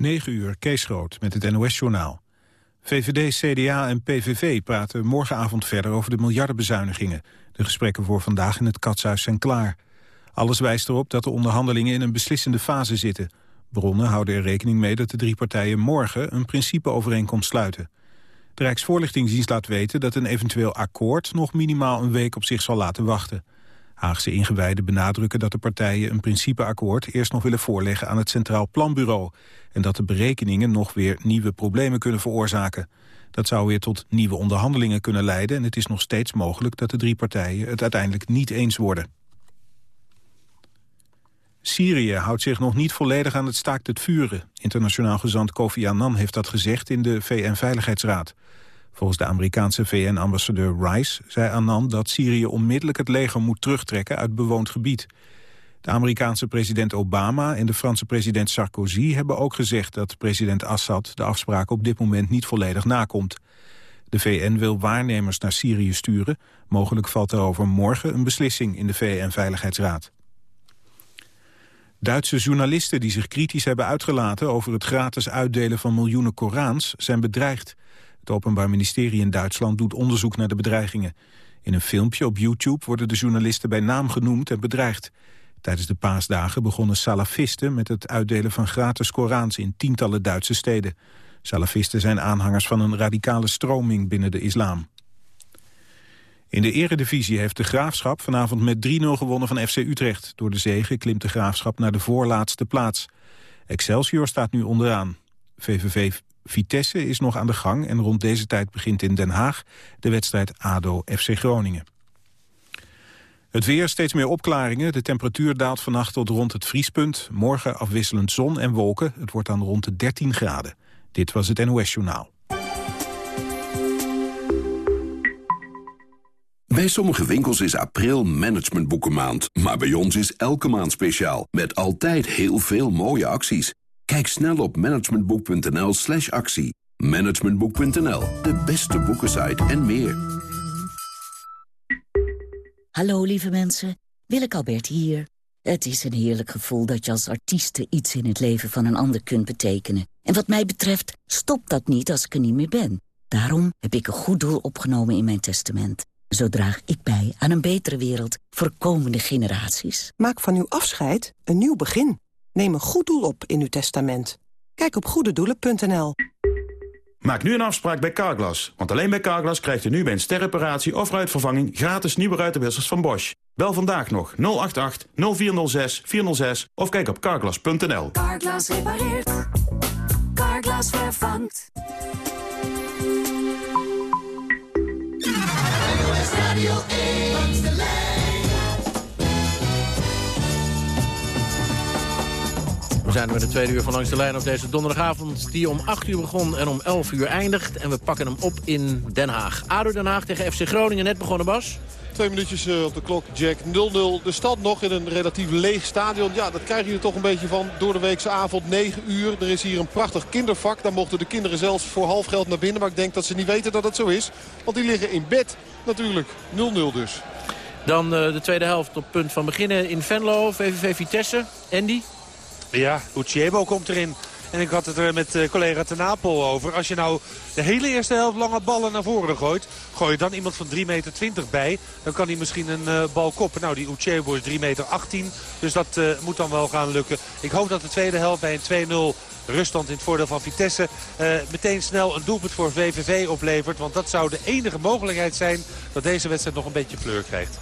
9 uur, Kees Groot, met het NOS-journaal. VVD, CDA en PVV praten morgenavond verder over de miljardenbezuinigingen. De gesprekken voor vandaag in het Katshuis zijn klaar. Alles wijst erop dat de onderhandelingen in een beslissende fase zitten. Bronnen houden er rekening mee dat de drie partijen morgen een principeovereenkomst sluiten. De Rijksvoorlichtingsdienst laat weten dat een eventueel akkoord nog minimaal een week op zich zal laten wachten. Haagse ingewijden benadrukken dat de partijen een principeakkoord eerst nog willen voorleggen aan het Centraal Planbureau en dat de berekeningen nog weer nieuwe problemen kunnen veroorzaken. Dat zou weer tot nieuwe onderhandelingen kunnen leiden en het is nog steeds mogelijk dat de drie partijen het uiteindelijk niet eens worden. Syrië houdt zich nog niet volledig aan het staakt het vuren. Internationaal gezant Kofi Annan heeft dat gezegd in de VN-veiligheidsraad. Volgens de Amerikaanse VN-ambassadeur Rice zei Annan dat Syrië onmiddellijk het leger moet terugtrekken uit bewoond gebied. De Amerikaanse president Obama en de Franse president Sarkozy hebben ook gezegd dat president Assad de afspraken op dit moment niet volledig nakomt. De VN wil waarnemers naar Syrië sturen. Mogelijk valt over morgen een beslissing in de VN-veiligheidsraad. Duitse journalisten die zich kritisch hebben uitgelaten over het gratis uitdelen van miljoenen Korans zijn bedreigd. Het Openbaar Ministerie in Duitsland doet onderzoek naar de bedreigingen. In een filmpje op YouTube worden de journalisten bij naam genoemd en bedreigd. Tijdens de paasdagen begonnen salafisten met het uitdelen van gratis Korans in tientallen Duitse steden. Salafisten zijn aanhangers van een radicale stroming binnen de islam. In de eredivisie heeft de Graafschap vanavond met 3-0 gewonnen van FC Utrecht. Door de zege klimt de Graafschap naar de voorlaatste plaats. Excelsior staat nu onderaan. VVV Vitesse is nog aan de gang en rond deze tijd begint in Den Haag de wedstrijd ADO-FC Groningen. Het weer, steeds meer opklaringen. De temperatuur daalt vannacht tot rond het vriespunt. Morgen afwisselend zon en wolken. Het wordt dan rond de 13 graden. Dit was het NOS Journaal. Bij sommige winkels is april managementboekenmaand. Maar bij ons is elke maand speciaal. Met altijd heel veel mooie acties. Kijk snel op managementboek.nl slash actie. Managementboek.nl, de beste boekensite en meer. Hallo lieve mensen, Willeke Albert hier. Het is een heerlijk gevoel dat je als artieste iets in het leven van een ander kunt betekenen. En wat mij betreft stopt dat niet als ik er niet meer ben. Daarom heb ik een goed doel opgenomen in mijn testament. Zo draag ik bij aan een betere wereld voor komende generaties. Maak van uw afscheid een nieuw begin. Neem een goed doel op in uw testament. Kijk op goededoelen.nl. Maak nu een afspraak bij Carglass. Want alleen bij Carglass krijgt u nu bij een sterreparatie of ruitvervanging... gratis nieuwe ruitenwissers van Bosch. Bel vandaag nog 088 0406 406 of kijk op carglass.nl. Carglass repareert. Carglass vervangt. Radio 1 We zijn er met de tweede uur van Langs de Lijn op deze donderdagavond... die om 8 uur begon en om 11 uur eindigt. En we pakken hem op in Den Haag. ADO Den Haag tegen FC Groningen, net begonnen Bas. Twee minuutjes eh, op de klok, Jack. 0-0 de stand nog in een relatief leeg stadion. Ja, dat krijg je er toch een beetje van door de weekse avond. 9 uur. Er is hier een prachtig kindervak. Daar mochten de kinderen zelfs voor half geld naar binnen. Maar ik denk dat ze niet weten dat het zo is. Want die liggen in bed natuurlijk. 0-0 dus. Dan uh, de tweede helft op punt van beginnen in Venlo. VVV Vitesse. Andy? Ja, Uchiebo komt erin. En ik had het er met uh, collega Ten Apel over. Als je nou de hele eerste helft lange ballen naar voren gooit... gooi je dan iemand van 3,20 meter bij... dan kan hij misschien een uh, bal koppen. Nou, die Uchebo is 3,18 meter. dus dat uh, moet dan wel gaan lukken. Ik hoop dat de tweede helft bij een 2-0 ruststand in het voordeel van Vitesse... meteen snel een doelpunt voor VVV oplevert. Want dat zou de enige mogelijkheid zijn... dat deze wedstrijd nog een beetje fleur krijgt.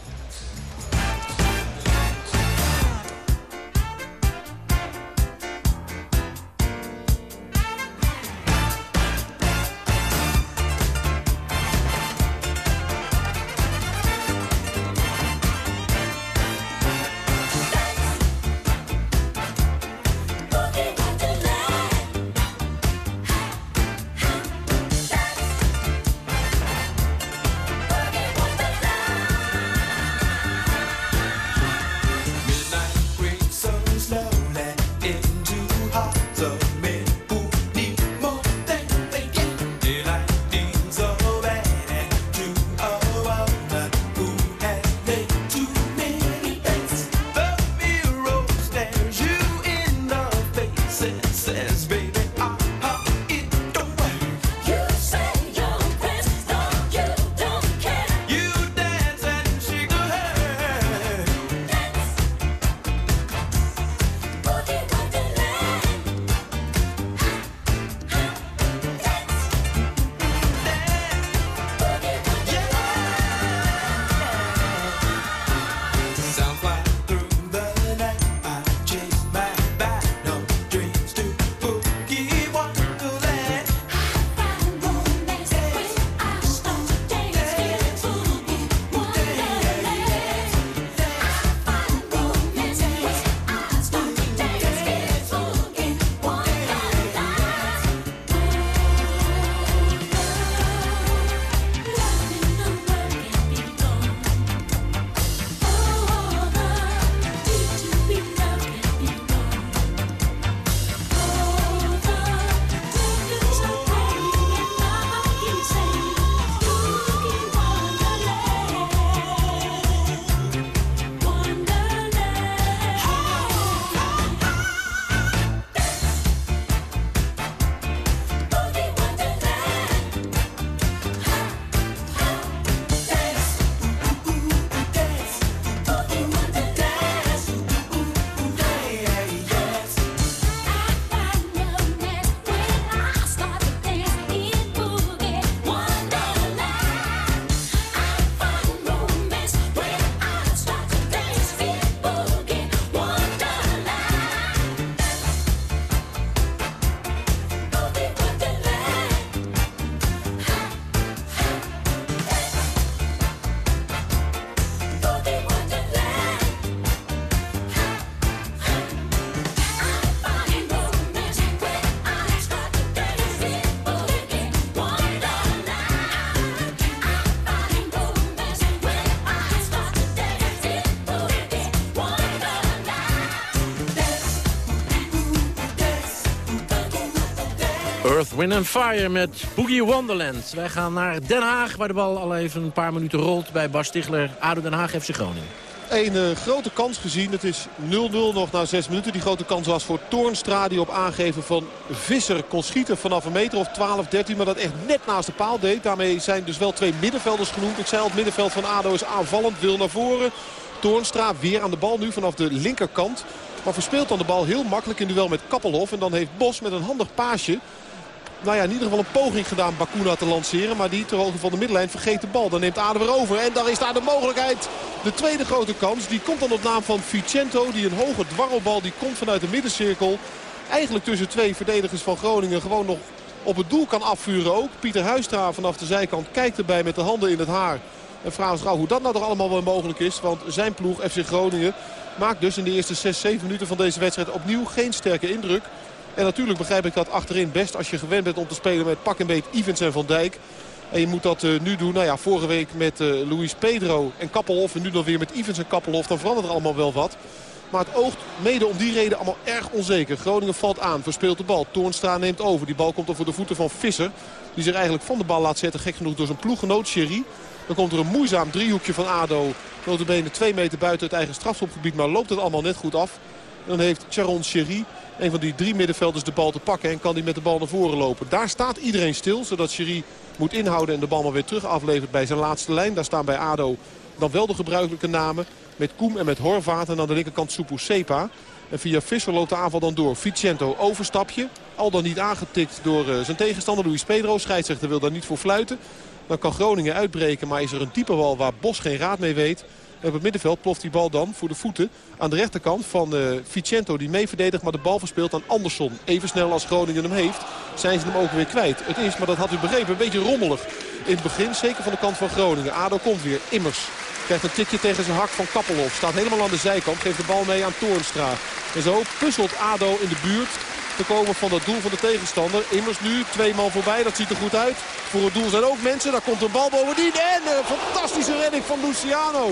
Wind and Fire met Boogie Wonderland. Wij gaan naar Den Haag, waar de bal al even een paar minuten rolt bij Bas Stigler. ADO Den Haag FC Groningen. Een uh, grote kans gezien. Het is 0-0 nog na 6 minuten. Die grote kans was voor Toornstra die op aangeven van Visser kon schieten vanaf een meter of 12, 13. Maar dat echt net naast de paal deed. Daarmee zijn dus wel twee middenvelders genoemd. Ik zei al, het middenveld van ADO is aanvallend. Wil naar voren. Toornstra weer aan de bal nu vanaf de linkerkant. Maar verspeelt dan de bal heel makkelijk in duel met Kappelhof. En dan heeft Bos met een handig paasje nou ja, in ieder geval een poging gedaan Bakuna te lanceren. Maar die ter hoogte van de middenlijn vergeet de bal. Dan neemt Ade weer over. En dan is daar de mogelijkheid. De tweede grote kans. Die komt dan op naam van Vicento. Die een hoge dwarrelbal. Die komt vanuit de middencirkel. Eigenlijk tussen twee verdedigers van Groningen. Gewoon nog op het doel kan afvuren ook. Pieter Huistra vanaf de zijkant kijkt erbij met de handen in het haar. En vraagt zich af hoe dat nou toch allemaal wel mogelijk is. Want zijn ploeg FC Groningen maakt dus in de eerste 6, 7 minuten van deze wedstrijd opnieuw geen sterke indruk. En natuurlijk begrijp ik dat achterin best als je gewend bent om te spelen met pak en beet Ivens en Van Dijk. En je moet dat uh, nu doen. Nou ja, vorige week met uh, Luis Pedro en Kappelhof. En nu dan weer met Ivens en Kappelhof. Dan verandert er allemaal wel wat. Maar het oogt mede om die reden allemaal erg onzeker. Groningen valt aan, verspeelt de bal. Toornstra neemt over. Die bal komt dan voor de voeten van Visser. Die zich eigenlijk van de bal laat zetten. Gek genoeg door zijn ploeggenoot Sherry. Dan komt er een moeizaam driehoekje van ADO. Notabene twee meter buiten het eigen strafschopgebied. Maar loopt het allemaal net goed af. En dan heeft Charon Sherry een van die drie middenvelders de bal te pakken. En kan hij met de bal naar voren lopen. Daar staat iedereen stil. Zodat Sherry moet inhouden en de bal maar weer terug aflevert bij zijn laatste lijn. Daar staan bij ADO dan wel de gebruikelijke namen. Met Koem en met Horvaat. En aan de linkerkant Supu Sepa. En via Visser loopt de aanval dan door. Vicento overstapje. Al dan niet aangetikt door uh, zijn tegenstander Luis Pedro. Scheidsrechter wil daar niet voor fluiten. Dan kan Groningen uitbreken. Maar is er een diepe bal waar Bos geen raad mee weet. Op het middenveld ploft die bal dan voor de voeten aan de rechterkant van uh, Vicento. Die mee verdedigt, maar de bal verspeelt aan Andersson. Even snel als Groningen hem heeft, zijn ze hem ook weer kwijt. Het is, maar dat had u begrepen, een beetje rommelig in het begin. Zeker van de kant van Groningen. ADO komt weer, Immers. Krijgt een tikje tegen zijn hak van Kappelhof. Staat helemaal aan de zijkant, geeft de bal mee aan Toornstra. En zo puzzelt ADO in de buurt te komen van het doel van de tegenstander. Immers nu, twee man voorbij, dat ziet er goed uit. Voor het doel zijn ook mensen, daar komt een bal bovendien. En een fantastische redding van Luciano.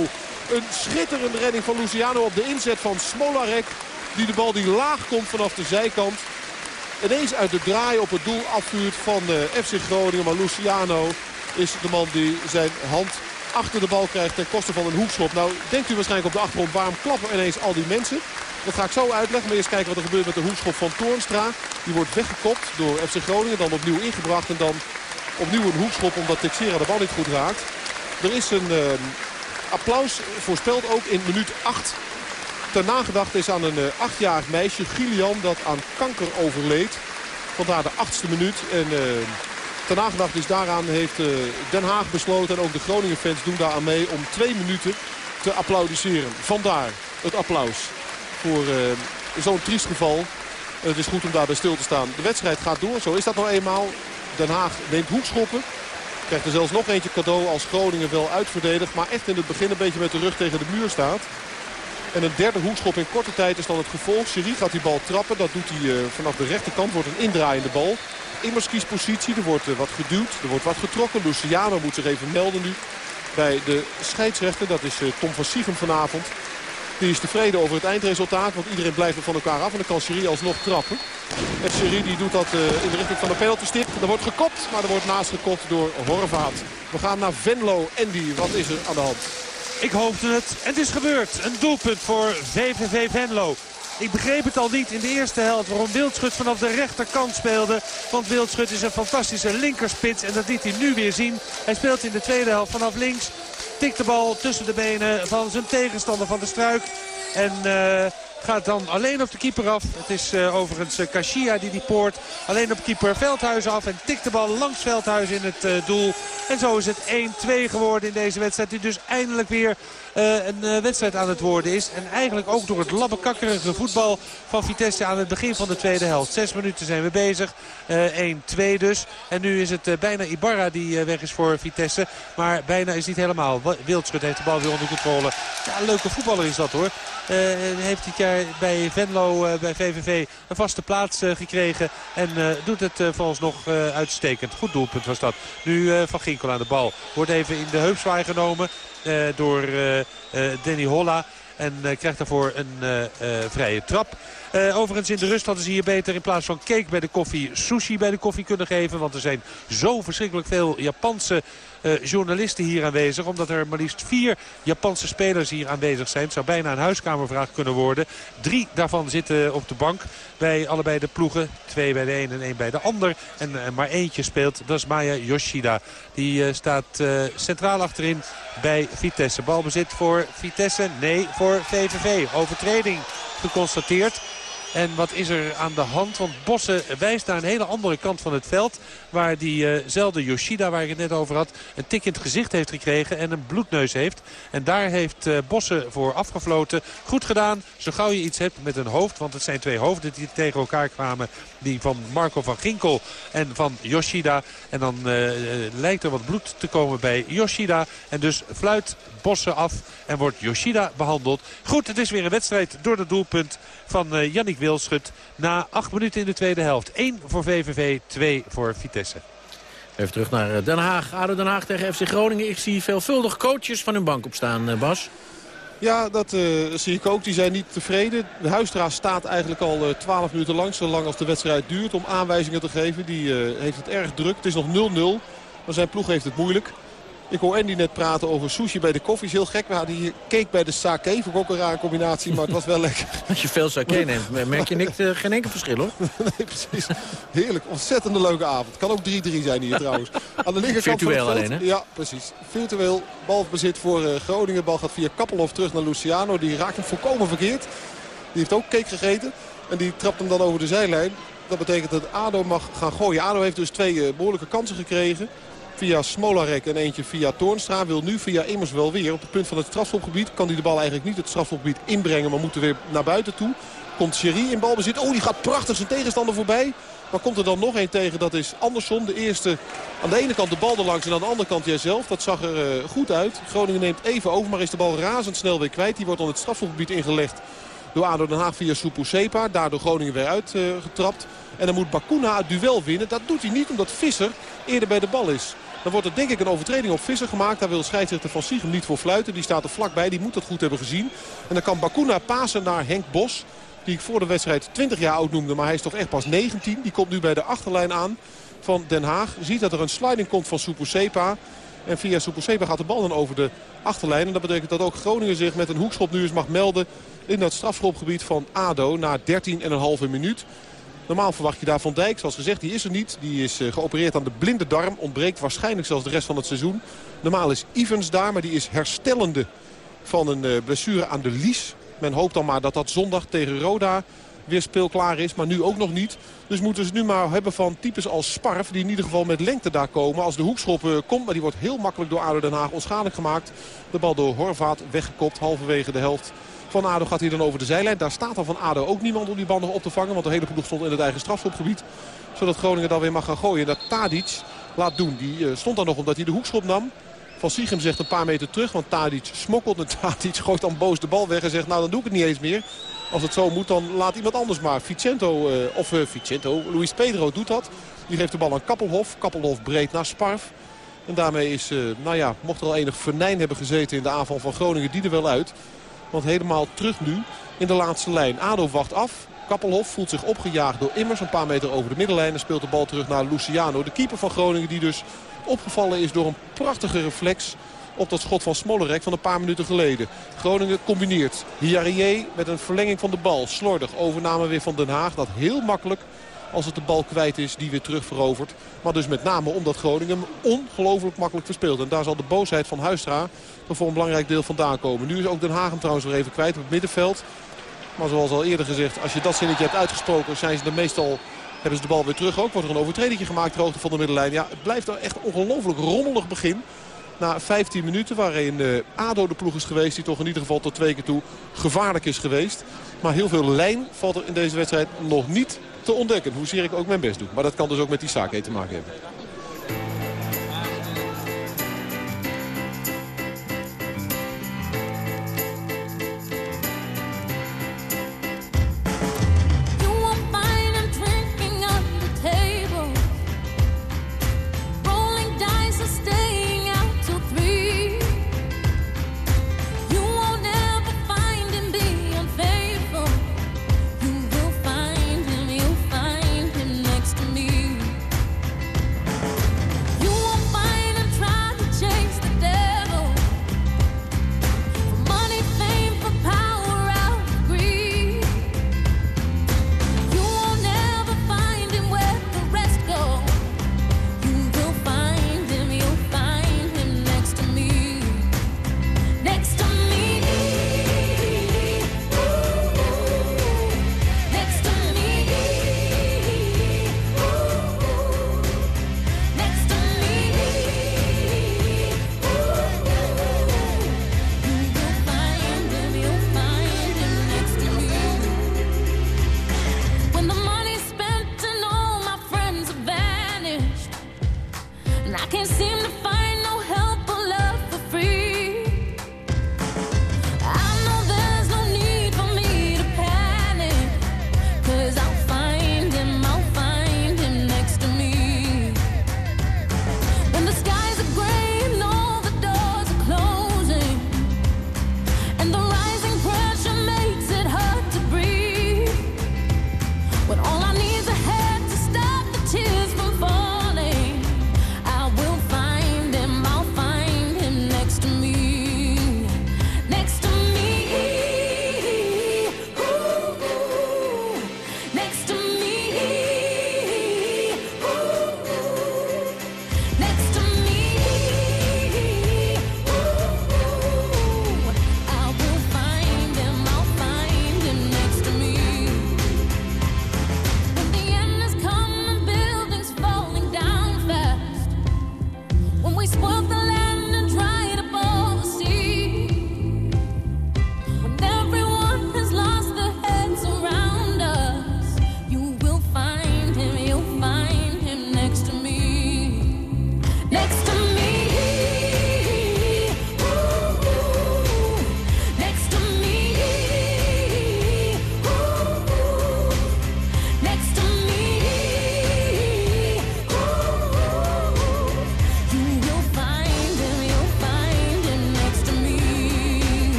Een schitterende redding van Luciano op de inzet van Smolarek. Die de bal die laag komt vanaf de zijkant. Ineens uit de draai op het doel afvuurt van uh, FC Groningen. Maar Luciano is de man die zijn hand achter de bal krijgt ten koste van een hoekschop. Nou, denkt u waarschijnlijk op de achtergrond waarom klappen ineens al die mensen? Dat ga ik zo uitleggen. Maar eerst kijken wat er gebeurt met de hoekschop van Toornstra. Die wordt weggekopt door FC Groningen. Dan opnieuw ingebracht en dan opnieuw een hoekschop omdat Texera de bal niet goed raakt. Er is een... Applaus voorspelt ook in minuut 8 ter nagedachte is aan een uh, achtjarig meisje, Gillian, dat aan kanker overleed. Vandaar de achtste minuut. En uh, ter is daaraan heeft uh, Den Haag besloten en ook de Groningen fans doen daar aan mee om twee minuten te applaudisseren. Vandaar het applaus voor zo'n triest geval. Het is goed om daarbij stil te staan. De wedstrijd gaat door, zo is dat nou eenmaal. Den Haag neemt hoekschoppen. Krijgt er zelfs nog eentje cadeau als Groningen wel uitverdedigt. Maar echt in het begin een beetje met de rug tegen de muur staat. En een derde hoekschop in korte tijd is dan het gevolg. Sherry gaat die bal trappen. Dat doet hij uh, vanaf de rechterkant. Wordt een indraaiende bal. Immers positie. Er wordt uh, wat geduwd. Er wordt wat getrokken. Luciano moet zich even melden nu. Bij de scheidsrechter. Dat is uh, Tom van Siegem vanavond. Die is tevreden over het eindresultaat. Want iedereen blijft er van elkaar af. En dan kan Sherry alsnog trappen. En Sherry die doet dat uh, in de richting van de penaltystip. Er wordt gekopt. Maar er wordt naast gekopt door Horvaat. We gaan naar Venlo. Andy, wat is er aan de hand? Ik hoopte het. En het is gebeurd. Een doelpunt voor VVV Venlo. Ik begreep het al niet in de eerste helft waarom Wildschut vanaf de rechterkant speelde. Want Wildschut is een fantastische linkerspits en dat liet hij nu weer zien. Hij speelt in de tweede helft vanaf links. Tikt de bal tussen de benen van zijn tegenstander van de struik. En uh, gaat dan alleen op de keeper af. Het is uh, overigens uh, Kashia die die poort. Alleen op keeper Veldhuizen af en tikt de bal langs Veldhuizen in het uh, doel. En zo is het 1-2 geworden in deze wedstrijd. Die dus eindelijk weer een wedstrijd aan het worden is. En eigenlijk ook door het labbekakkerige voetbal van Vitesse aan het begin van de tweede helft. Zes minuten zijn we bezig. 1-2 dus. En nu is het bijna Ibarra die weg is voor Vitesse. Maar bijna is niet helemaal. Wildschut heeft de bal weer onder controle. Ja, leuke voetballer is dat hoor. heeft dit jaar bij Venlo, uh, bij VVV, een vaste plaats uh, gekregen. En doet het volgens nog uitstekend. Goed doelpunt was dat. Nu Van Ginkel aan de bal. Wordt even in de heupzwaai genomen door Danny Holla. En krijgt daarvoor een vrije trap. Overigens in de rust hadden ze hier beter in plaats van cake bij de koffie sushi bij de koffie kunnen geven. Want er zijn zo verschrikkelijk veel Japanse journalisten hier aanwezig. Omdat er maar liefst vier Japanse spelers hier aanwezig zijn. Het zou bijna een huiskamervraag kunnen worden. Drie daarvan zitten op de bank bij allebei de ploegen. Twee bij de een en één bij de ander. En uh, maar eentje speelt, dat is Maya Yoshida. Die uh, staat centraal achterin bij Vitesse. Balbezit voor Vitesse, nee voor VVV. Overtreding geconstateerd. En wat is er aan de hand? Want Bossen wijst naar een hele andere kant van het veld. Waar diezelfde Yoshida, waar ik het net over had, een tik in het gezicht heeft gekregen en een bloedneus heeft. En daar heeft uh, Bossen voor afgefloten. Goed gedaan, zo gauw je iets hebt met een hoofd. Want het zijn twee hoofden die tegen elkaar kwamen. Die van Marco van Ginkel en van Yoshida. En dan uh, lijkt er wat bloed te komen bij Yoshida. En dus fluit Bossen af en wordt Yoshida behandeld. Goed, het is weer een wedstrijd door het doelpunt van Yannick Wilschut. Na acht minuten in de tweede helft. 1 voor VVV, 2 voor Vitesse. Even terug naar Den Haag. ADO Den Haag tegen FC Groningen. Ik zie veelvuldig coaches van hun bank opstaan, Bas. Ja, dat uh, zie ik ook. Die zijn niet tevreden. De Huistra staat eigenlijk al uh, 12 minuten lang. Zolang als de wedstrijd duurt om aanwijzingen te geven. Die uh, heeft het erg druk. Het is nog 0-0. Maar zijn ploeg heeft het moeilijk. Ik hoor Andy net praten over sushi bij de koffie. Is heel gek. We hadden hier cake bij de sake. Vond ik ook een rare combinatie, maar het was wel lekker. Als je veel sake neemt, merk je niks, uh, geen enkel verschil hoor. nee, precies. Heerlijk. Ontzettende leuke avond. Kan ook 3-3 zijn hier trouwens. Aan de linkerkant Virtueel van het veld, alleen hè? Ja, precies. Virtueel. Balbezit voor uh, Groningen. Bal gaat via Kappelhof terug naar Luciano. Die raakt hem volkomen verkeerd. Die heeft ook cake gegeten. En die trapt hem dan over de zijlijn. Dat betekent dat ADO mag gaan gooien. ADO heeft dus twee uh, behoorlijke kansen gekregen via Smolarek en eentje via Toornstra. Wil nu via Immers wel weer op het punt van het strafschopgebied. Kan hij de bal eigenlijk niet het strafschopgebied inbrengen, maar moet er weer naar buiten toe. Komt Sherry in balbezit. Oh, die gaat prachtig zijn tegenstander voorbij. Maar komt er dan nog één tegen, dat is Andersson. De eerste aan de ene kant de bal er langs en aan de andere kant jijzelf. Dat zag er uh, goed uit. Groningen neemt even over, maar is de bal razendsnel weer kwijt. Die wordt dan het strafschopgebied ingelegd door ADO Den Haag via Supu Sepa. Daardoor Groningen weer uitgetrapt. Uh, en dan moet Bakuna het duel winnen. Dat doet hij niet omdat Visser eerder bij de bal is. Dan wordt er denk ik een overtreding op Visser gemaakt. Daar wil scheidsrechter Van Siegem niet voor fluiten. Die staat er vlakbij. Die moet dat goed hebben gezien. En dan kan Bakuna pasen naar Henk Bos. Die ik voor de wedstrijd 20 jaar oud noemde. Maar hij is toch echt pas 19. Die komt nu bij de achterlijn aan van Den Haag. Ziet dat er een sliding komt van Supusepa. En via Supusepa gaat de bal dan over de achterlijn. En dat betekent dat ook Groningen zich met een hoekschop nu eens mag melden... in dat strafschopgebied van ADO na 13,5 minuut. Normaal verwacht je daar Van Dijk. Zoals gezegd, die is er niet. Die is uh, geopereerd aan de blinde darm. Ontbreekt waarschijnlijk zelfs de rest van het seizoen. Normaal is Evans daar, maar die is herstellende van een uh, blessure aan de lies. Men hoopt dan maar dat dat zondag tegen Roda weer speelklaar is. Maar nu ook nog niet. Dus moeten ze nu maar hebben van types als Sparf. Die in ieder geval met lengte daar komen. Als de hoekschop uh, komt. Maar die wordt heel makkelijk door ADO Den Haag onschadelijk gemaakt. De bal door Horvaat weggekopt. Halverwege de helft van ADO gaat hij dan over de zijlijn. Daar staat dan van ADO ook niemand om die bal nog op te vangen. Want de hele ploeg stond in het eigen strafschopgebied. Zodat Groningen dan weer mag gaan gooien. Dat Tadic laat doen. Die uh, stond daar nog omdat hij de hoekschop nam. Van Siegem zegt een paar meter terug. Want Tadic smokkelt. En Tadic gooit dan boos de bal weg en zegt nou dan doe ik het niet eens meer. Als het zo moet dan laat iemand anders maar. Vicento, uh, of uh, Vicento, Luis Pedro doet dat. Die geeft de bal aan Kappelhof. Kappelhof breed naar Sparf. En daarmee is, nou ja, mocht er al enig venijn hebben gezeten in de aanval van Groningen, die er wel uit. Want helemaal terug nu in de laatste lijn. Ado wacht af. Kappelhof voelt zich opgejaagd door Immers. Een paar meter over de middenlijn. En speelt de bal terug naar Luciano. De keeper van Groningen die dus opgevallen is door een prachtige reflex op dat schot van Smolerek van een paar minuten geleden. Groningen combineert. Hiarie met een verlenging van de bal. Slordig overname weer van Den Haag. Dat heel makkelijk als het de bal kwijt is die weer terug verovert. Maar dus met name omdat Groningen ongelooflijk makkelijk verspeelt. En daar zal de boosheid van Huistra voor een belangrijk deel vandaan komen. Nu is ook Den Haag hem trouwens weer even kwijt op het middenveld. Maar zoals al eerder gezegd, als je dat zinnetje hebt uitgesproken... zijn ze er meestal hebben ze de bal weer terug ook. Wordt er een overtreding gemaakt ter hoogte van de middenlijn. Ja, het blijft er echt ongelooflijk rommelig begin. Na 15 minuten waarin uh, ADO de ploeg is geweest... die toch in ieder geval tot twee keer toe gevaarlijk is geweest. Maar heel veel lijn valt er in deze wedstrijd nog niet te ontdekken. Hoezeer ik ook mijn best doe. Maar dat kan dus ook met die zaak te maken hebben.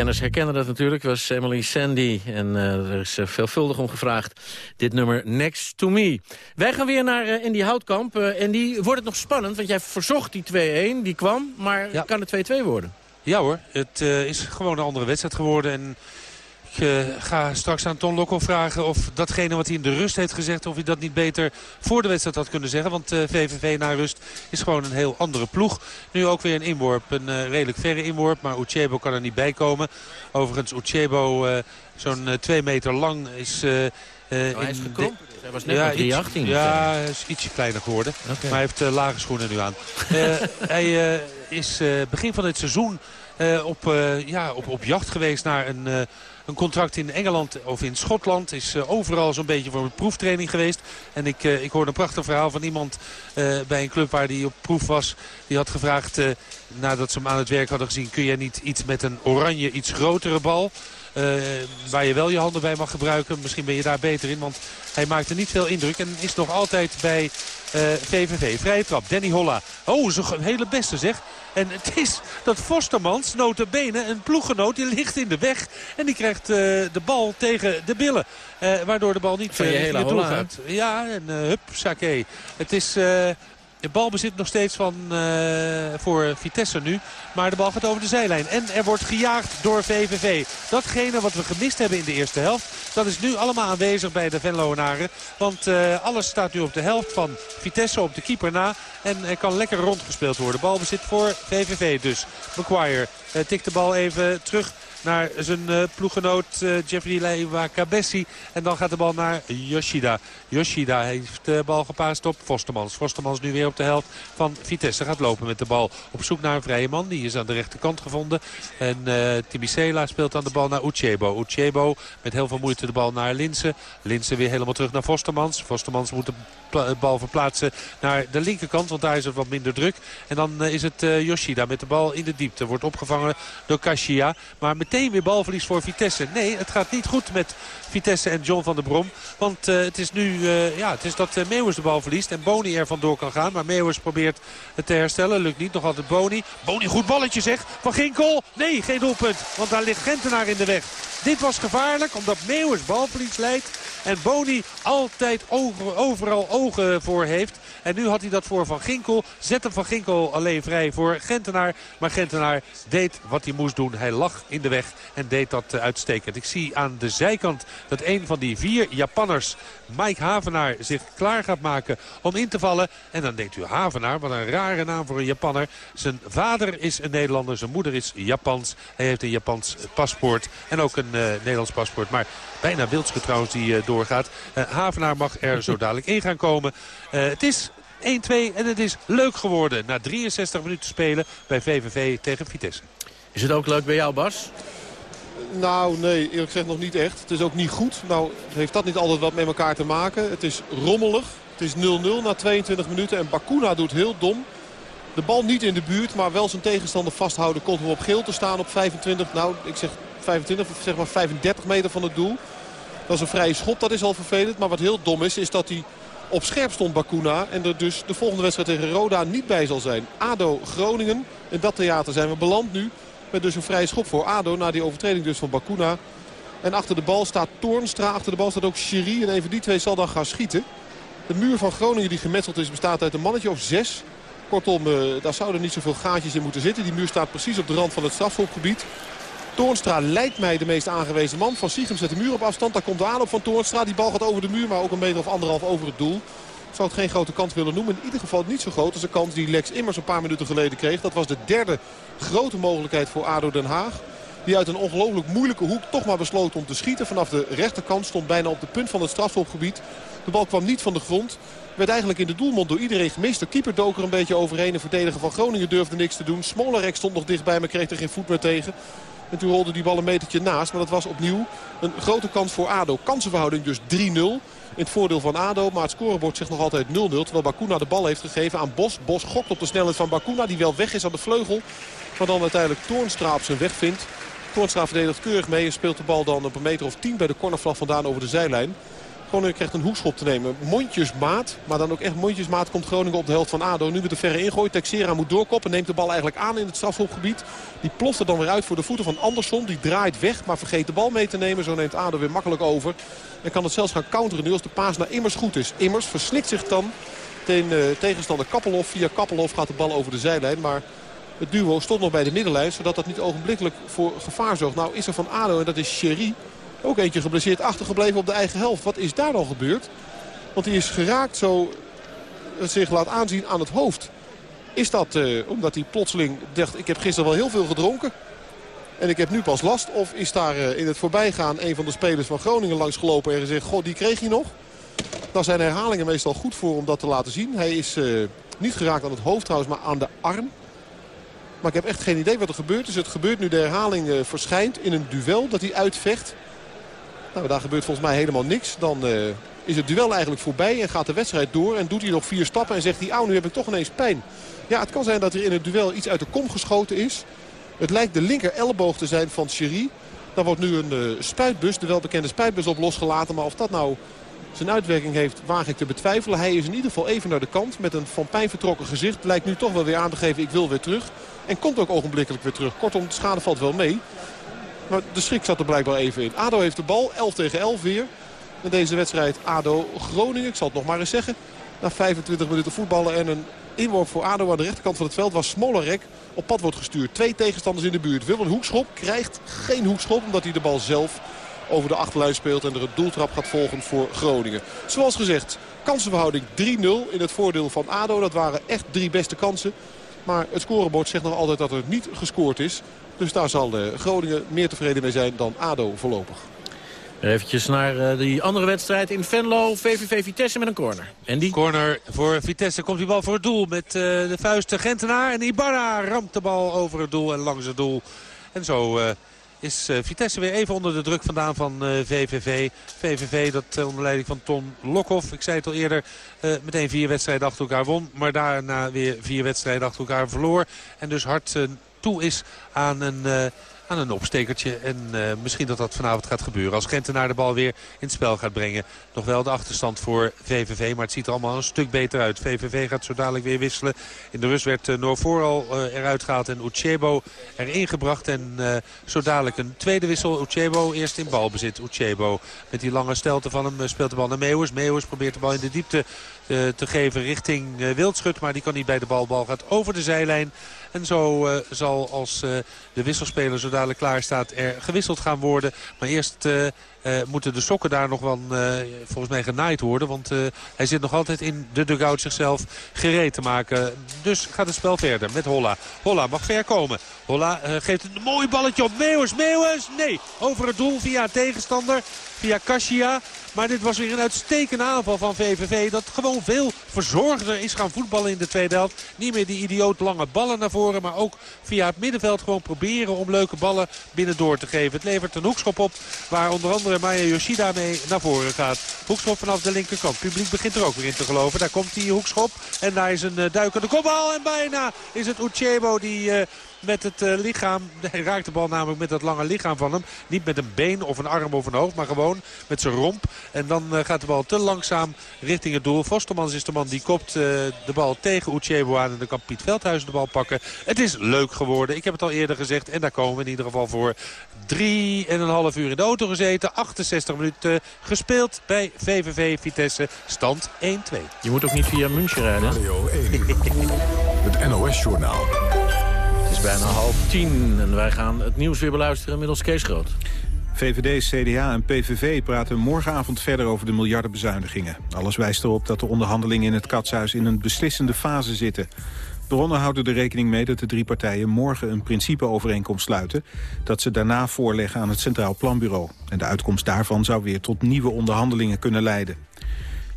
Kenners herkennen dat natuurlijk, was Emily Sandy. En uh, er is uh, veelvuldig om gevraagd. Dit nummer Next to Me. Wij gaan weer naar uh, Andy Houtkamp. en die wordt het nog spannend, want jij verzocht die 2-1. Die kwam, maar ja. kan het 2-2 worden? Ja hoor, het is gewoon een andere wedstrijd geworden. En uh, ga straks aan Ton Lokko vragen of datgene wat hij in de rust heeft gezegd... of hij dat niet beter voor de wedstrijd had kunnen zeggen. Want uh, VVV na rust is gewoon een heel andere ploeg. Nu ook weer een inworp, een uh, redelijk verre inworp. Maar Uchebo kan er niet bij komen. Overigens, Uchebo zo'n twee meter lang is... Oh, hij is gekrompen. Dus hij was net ja, 318. Ja, hij is ietsje kleiner geworden. Okay. Maar hij heeft lage schoenen nu aan. hij is begin van dit seizoen op, ja, op, op jacht geweest naar een een contract in Engeland of in Schotland. Is uh, overal zo'n beetje voor een proeftraining geweest. En ik, uh, ik hoorde een prachtig verhaal van iemand uh, bij een club waar hij op proef was. Die had gevraagd, nadat ze hem aan het werk hadden gezien... kun jij niet iets met een oranje, iets grotere bal... Waar je wel je handen bij mag gebruiken. Misschien ben je daar beter in, want hij maakte niet veel indruk. En is nog altijd bij VVV. Vrije trap, Danny Holla. Oh, zo'n hele beste zeg. En het is dat Vostermans, notabene, een ploeggenoot, die ligt in de weg. En die krijgt uh, de bal tegen de billen. Uh, waardoor de bal niet uh, het doel gaat. Ja, en hup, sake. Het is... De bal bezit nog steeds van, uh, voor Vitesse nu. Maar de bal gaat over de zijlijn. En er wordt gejaagd door VVV. Datgene wat we gemist hebben in de eerste helft. Dat is nu allemaal aanwezig bij de Venloenaren. Want uh, alles staat nu op de helft van Vitesse op de keeper na. En er kan lekker rondgespeeld worden. Balbezit voor VVV dus. McGuire uh, tikt de bal even terug naar zijn uh, ploeggenoot uh, Jeffrey Leiva Cabessi. En dan gaat de bal naar Yoshida. Yoshida heeft de bal gepaast op Vostermans. Vostermans nu weer op de helft van Vitesse. Gaat lopen met de bal op zoek naar een vrije man. Die is aan de rechterkant gevonden. En uh, Tibicela speelt aan de bal naar Uchebo. Uchebo met heel veel moeite de bal naar Linsen. Linsen weer helemaal terug naar Vostermans. Vostermans moet de bal verplaatsen naar de linkerkant. Want daar is het wat minder druk. En dan is het Yoshida met de bal in de diepte. Wordt opgevangen door Kashia. Maar meteen weer balverlies voor Vitesse. Nee, het gaat niet goed met Vitesse en John van der Brom. Want uh, het is nu uh, ja, het is dat uh, de bal verliest en Boni er vandoor kan gaan. Maar Meeuwers probeert het te herstellen. Lukt niet. Nog altijd Boni. Boni goed balletje zeg. Van Ginkel. Nee, geen doelpunt. Want daar ligt Gentenaar in de weg. Dit was gevaarlijk omdat Meeuwers balverlies leidt. En Boni altijd over, overal ogen voor heeft. En nu had hij dat voor Van Ginkel. Zet hem Van Ginkel alleen vrij voor Gentenaar. Maar Gentenaar deed wat hij moest doen. Hij lag in de weg en deed dat uitstekend. Ik zie aan de zijkant dat een van die vier Japanners, Mike Havenaar, zich klaar gaat maken om in te vallen. En dan denkt u Havenaar, wat een rare naam voor een Japanner. Zijn vader is een Nederlander, zijn moeder is Japans. Hij heeft een Japans paspoort en ook een uh, Nederlands paspoort. Maar bijna wildsgetrouwd die uh, doorgaat. Uh, Havenaar mag er zo dadelijk in gaan komen. het is 1-2 en het is leuk geworden na 63 minuten spelen bij VVV tegen Vitesse. Is het ook leuk bij jou, Bas? Nou, nee, eerlijk gezegd nog niet echt. Het is ook niet goed. Nou, heeft dat niet altijd wat met elkaar te maken. Het is rommelig. Het is 0-0 na 22 minuten. En Bakuna doet heel dom. De bal niet in de buurt, maar wel zijn tegenstander vasthouden. Komt hem op geel te staan op 25, nou, ik zeg 25, zeg maar 35 meter van het doel. Dat is een vrije schot, dat is al vervelend. Maar wat heel dom is, is dat hij op scherp stond Bakuna. En er dus de volgende wedstrijd tegen Roda niet bij zal zijn. ADO Groningen. In dat theater zijn we beland nu. Met dus een vrije schop voor ADO na die overtreding dus van Bakuna. En achter de bal staat Toornstra. Achter de bal staat ook Chiri. En even die twee zal dan gaan schieten. De muur van Groningen die gemetseld is bestaat uit een mannetje of zes. Kortom, uh, daar zouden niet zoveel gaatjes in moeten zitten. Die muur staat precies op de rand van het strafschopgebied. Toornstra lijkt mij de meest aangewezen man. Van Siegem zet de muur op afstand. Daar komt de aanloop van Toornstra. Die bal gaat over de muur, maar ook een meter of anderhalf over het doel. Ik zou het geen grote kans willen noemen. In ieder geval niet zo groot als de kans die Lex Immers een paar minuten geleden kreeg. Dat was de derde grote mogelijkheid voor ADO Den Haag. Die uit een ongelooflijk moeilijke hoek toch maar besloot om te schieten. Vanaf de rechterkant stond bijna op de punt van het strafschopgebied. De bal kwam niet van de grond. Werd eigenlijk in de doelmond door iedereen gemist. De keeper dook er een beetje overheen. De verdediger van Groningen durfde niks te doen. Smolarek stond nog dichtbij, maar kreeg er geen voet meer tegen. En toen rolde die bal een metertje naast. Maar dat was opnieuw een grote kans voor ADO. Kansenverhouding dus 3-0 in het voordeel van ADO. Maar het scorebord zegt nog altijd 0-0. Terwijl Bakuna de bal heeft gegeven aan Bos. Bos gokt op de snelheid van Bakuna. Die wel weg is aan de vleugel. Maar dan uiteindelijk Toornstra op zijn weg vindt. Toornstra verdedigt keurig mee en speelt de bal dan op een meter of 10 bij de cornervlag vandaan over de zijlijn. Groningen krijgt een hoekschop te nemen. Mondjesmaat, maar dan ook echt mondjesmaat komt Groningen op de helft van ADO. Nu met de verre ingooi. Texera moet doorkoppen, neemt de bal eigenlijk aan in het strafschopgebied. Die ploft er dan weer uit voor de voeten van Andersson. Die draait weg, maar vergeet de bal mee te nemen. Zo neemt ADO weer makkelijk over. En kan het zelfs gaan counteren nu als de paas naar Immers goed is. Immers verslikt zich dan uh, tegenstander Kappelhof. Via Kappelhof gaat de bal over de zijlijn. Maar het duo stond nog bij de middenlijn. Zodat dat niet ogenblikkelijk voor gevaar zorgt. Nou is er van ADO en dat is Sherry. Ook eentje geblesseerd achtergebleven op de eigen helft. Wat is daar dan gebeurd? Want die is geraakt zo zich laat aanzien aan het hoofd. Is dat uh, omdat hij plotseling dacht ik heb gisteren wel heel veel gedronken. En ik heb nu pas last. Of is daar uh, in het voorbijgaan een van de spelers van Groningen langsgelopen en gezegd... God, die kreeg hij nog. Daar zijn herhalingen meestal goed voor om dat te laten zien. Hij is uh, niet geraakt aan het hoofd trouwens, maar aan de arm. Maar ik heb echt geen idee wat er gebeurd is. Het gebeurt nu de herhaling verschijnt in een duel dat hij uitvecht. Nou, daar gebeurt volgens mij helemaal niks. Dan uh, is het duel eigenlijk voorbij en gaat de wedstrijd door. En doet hij nog vier stappen en zegt hij, auw, nu heb ik toch ineens pijn. Ja, het kan zijn dat er in het duel iets uit de kom geschoten is. Het lijkt de linker elleboog te zijn van Cherie. Daar wordt nu een uh, spuitbus, de welbekende spuitbus op losgelaten. Maar of dat nou zijn uitwerking heeft, waag ik te betwijfelen. Hij is in ieder geval even naar de kant met een van pijn vertrokken gezicht. Blijkt nu toch wel weer aan te geven, ik wil weer terug. En komt ook ogenblikkelijk weer terug. Kortom, de schade valt wel mee. Maar de schrik zat er blijkbaar even in. ADO heeft de bal, 11 tegen 11 weer. In deze wedstrijd ADO-Groningen, ik zal het nog maar eens zeggen. Na 25 minuten voetballen en een inworp voor ADO aan de rechterkant van het veld... was Smolarek op pad wordt gestuurd. Twee tegenstanders in de buurt. Wil een hoekschop, krijgt geen hoekschop... omdat hij de bal zelf over de achterlijn speelt... en er een doeltrap gaat volgen voor Groningen. Zoals gezegd, kansenverhouding 3-0 in het voordeel van ADO. Dat waren echt drie beste kansen. Maar het scorebord zegt nog altijd dat er niet gescoord is. Dus daar zal de Groningen meer tevreden mee zijn dan ADO voorlopig. Eventjes naar uh, die andere wedstrijd in Venlo. VVV Vitesse met een corner. En die? Corner voor Vitesse. Komt die bal voor het doel met uh, de vuist Gentenaar. En Ibarra ramt de bal over het doel en langs het doel. En zo uh, is Vitesse weer even onder de druk vandaan van VVV. VVV dat onder leiding van Tom Lokhoff. Ik zei het al eerder. meteen vier wedstrijden achter elkaar won. Maar daarna weer vier wedstrijden achter elkaar verloor. En dus hard toe is aan een, aan een opstekertje. En uh, misschien dat dat vanavond gaat gebeuren. Als Gentenaar de bal weer in het spel gaat brengen. Nog wel de achterstand voor VVV. Maar het ziet er allemaal een stuk beter uit. VVV gaat zo dadelijk weer wisselen. In de rust werd uh, Noorvoor al eruit gehaald. En Uchebo erin gebracht. En zo dadelijk een tweede wissel. Uchebo eerst in balbezit. Uchebo met die lange stelte van hem speelt de bal naar Meeuwers. Meeuwers probeert de bal in de diepte te geven richting Wildschut. Maar die kan niet bij de bal. Bal gaat over de zijlijn. En zo uh, zal als uh, de wisselspeler zo dadelijk klaar staat er gewisseld gaan worden. Maar eerst uh, moeten de sokken daar nog wel uh, volgens mij genaaid worden. Want uh, hij zit nog altijd in de dugout zichzelf gereed te maken. Dus gaat het spel verder met Holla. Holla mag ver komen. Holla geeft een mooi balletje op Meeuwers. Meeuwers, nee, over het doel via tegenstander. Via Kasia. Maar dit was weer een uitstekende aanval van VVV. Dat gewoon veel verzorgder is gaan voetballen in de tweede helft. Niet meer die idioot lange ballen naar voren. Maar ook via het middenveld gewoon proberen om leuke ballen binnendoor te geven. Het levert een hoekschop op waar onder andere Maya Yoshida mee naar voren gaat. Hoekschop vanaf de linkerkant. Publiek begint er ook weer in te geloven. Daar komt die hoekschop. En daar is een uh, duikende kopbal. En bijna is het Uchebo die... Met het uh, lichaam. Hij raakt de bal namelijk met dat lange lichaam van hem. Niet met een been of een arm of een hoofd, maar gewoon met zijn romp. En dan uh, gaat de bal te langzaam richting het doel. Vostermans is de man die kopt uh, de bal tegen Uchebo aan. En dan kan Piet Veldhuizen de bal pakken. Het is leuk geworden. Ik heb het al eerder gezegd. En daar komen we in ieder geval voor. Drie en een half uur in de auto gezeten. 68 minuten gespeeld bij VVV Vitesse. Stand 1-2. Je moet ook niet via München rijden. Radio 1. Het NOS-journaal. Bijna half tien en wij gaan het nieuws weer beluisteren middels Kees Groot. VVD, CDA en PVV praten morgenavond verder over de miljardenbezuinigingen. Alles wijst erop dat de onderhandelingen in het Katshuis in een beslissende fase zitten. Bronnen houden er rekening mee dat de drie partijen morgen een principeovereenkomst sluiten... dat ze daarna voorleggen aan het Centraal Planbureau. En de uitkomst daarvan zou weer tot nieuwe onderhandelingen kunnen leiden.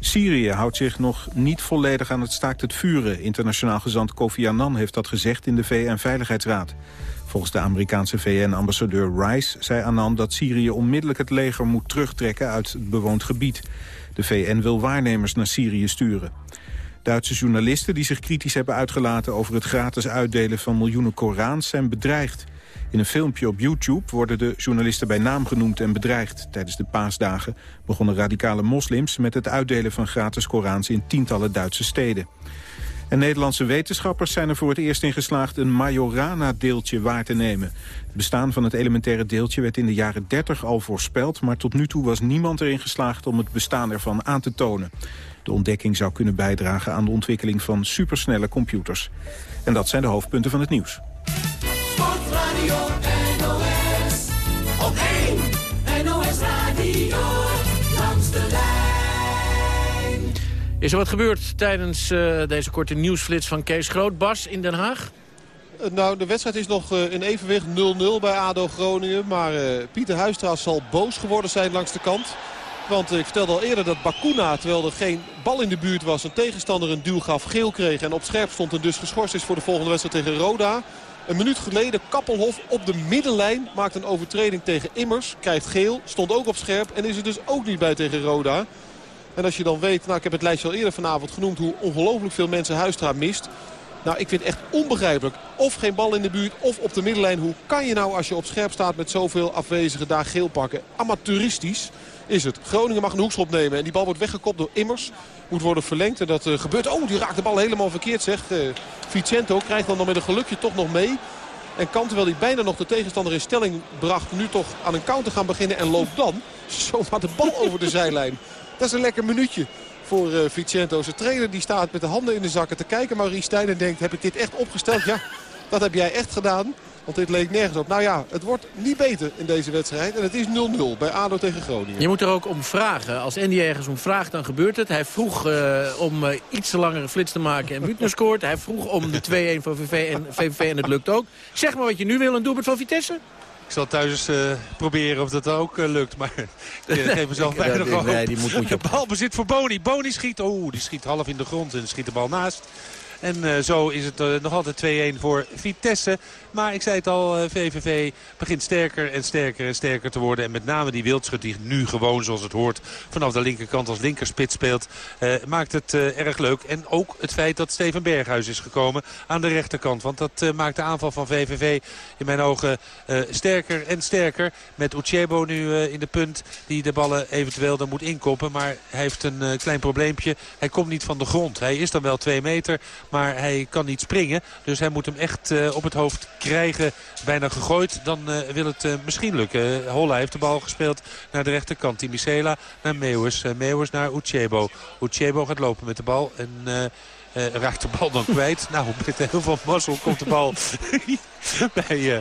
Syrië houdt zich nog niet volledig aan het staakt het vuren. Internationaal gezant Kofi Annan heeft dat gezegd in de VN-veiligheidsraad. Volgens de Amerikaanse VN-ambassadeur Rice zei Annan dat Syrië onmiddellijk het leger moet terugtrekken uit het bewoond gebied. De VN wil waarnemers naar Syrië sturen. Duitse journalisten die zich kritisch hebben uitgelaten over het gratis uitdelen van miljoenen Korans zijn bedreigd. In een filmpje op YouTube worden de journalisten bij naam genoemd en bedreigd. Tijdens de paasdagen begonnen radicale moslims met het uitdelen van gratis Korans in tientallen Duitse steden. En Nederlandse wetenschappers zijn er voor het eerst in geslaagd een Majorana-deeltje waar te nemen. Het bestaan van het elementaire deeltje werd in de jaren 30 al voorspeld... maar tot nu toe was niemand erin geslaagd om het bestaan ervan aan te tonen. De ontdekking zou kunnen bijdragen aan de ontwikkeling van supersnelle computers. En dat zijn de hoofdpunten van het nieuws. Is er wat gebeurd tijdens eh, deze korte nieuwsflits van Kees Groot? Bas in Den Haag? Eh, Nou, de wedstrijd is nog eh, in evenwicht 0-0 bij ADO Groningen. Maar Pieter Huistra zal boos geworden zijn langs de kant. Want ik vertelde al eerder dat Bakuna, terwijl er geen bal in de buurt was... een tegenstander een duw gaf, geel kreeg en op scherp stond... en dus geschorst is voor de volgende wedstrijd tegen Roda. Een minuut geleden, Kappelhof op de middenlijn maakt een overtreding tegen Immers. Krijgt geel, stond ook op scherp en is er dus ook niet bij tegen Roda. En als je dan weet, nou ik heb het lijstje al eerder vanavond genoemd... hoe ongelooflijk veel mensen Huistra mist... Nou, ik vind het echt onbegrijpelijk. Of geen bal in de buurt, of op de middenlijn. Hoe kan je nou als je op scherp staat met zoveel afwezigen daar geel pakken? Amateuristisch is het. Groningen mag een hoekschop nemen. En die bal wordt weggekopt door Immers. Moet worden verlengd. En dat eh, gebeurt. Oh, die raakt de bal helemaal verkeerd, zegt uh, Vicento. Krijgt dan nog met een gelukje toch nog mee. En kan, terwijl hij bijna nog de tegenstander in stelling bracht... nu toch aan een counter gaan beginnen. En loopt dan zomaar de bal over de zijlijn. Dat is een lekker minuutje voor uh, Vicento. Zijn trainer die staat met de handen in de zakken te kijken. Maurice Stijn en denkt, heb ik dit echt opgesteld? Ja, dat heb jij echt gedaan. Want dit leek nergens op. Nou ja, het wordt niet beter in deze wedstrijd. En het is 0-0 bij ADO tegen Groningen. Je moet er ook om vragen. Als Andy ergens om vraagt, dan gebeurt het. Hij vroeg uh, om uh, iets langere flits te maken en Buutner scoort. Hij vroeg om de 2-1 van VVV en, VVV en het lukt ook. Zeg maar wat je nu wil, een doelpunt van Vitesse? Ik zal thuis eens uh, proberen of dat ook uh, lukt. Maar ik uh, geef mezelf bijna hoop. Nee, die moet, moet je op... Balbezit voor Boni. Boni schiet. Oh, die schiet half in de grond en schiet de bal naast. En uh, zo is het uh, nog altijd 2-1 voor Vitesse. Maar ik zei het al, VVV begint sterker en sterker en sterker te worden. En met name die Wildschut die nu gewoon zoals het hoort vanaf de linkerkant als linkerspits speelt. maakt het erg leuk. En ook het feit dat Steven Berghuis is gekomen aan de rechterkant. Want dat maakt de aanval van VVV in mijn ogen sterker en sterker. Met Uchebo nu in de punt die de ballen eventueel dan moet inkoppen. Maar hij heeft een klein probleempje. Hij komt niet van de grond. Hij is dan wel 2 meter. Maar hij kan niet springen. Dus hij moet hem echt uh, op het hoofd krijgen. Bijna gegooid. Dan uh, wil het uh, misschien lukken. Holla heeft de bal gespeeld naar de rechterkant. Timisela naar Meeuwers. Meeuwers naar Uchebo. Uchebo gaat lopen met de bal. En raakt de bal dan kwijt. Nou, met heel veel mazzel komt de bal bij uh,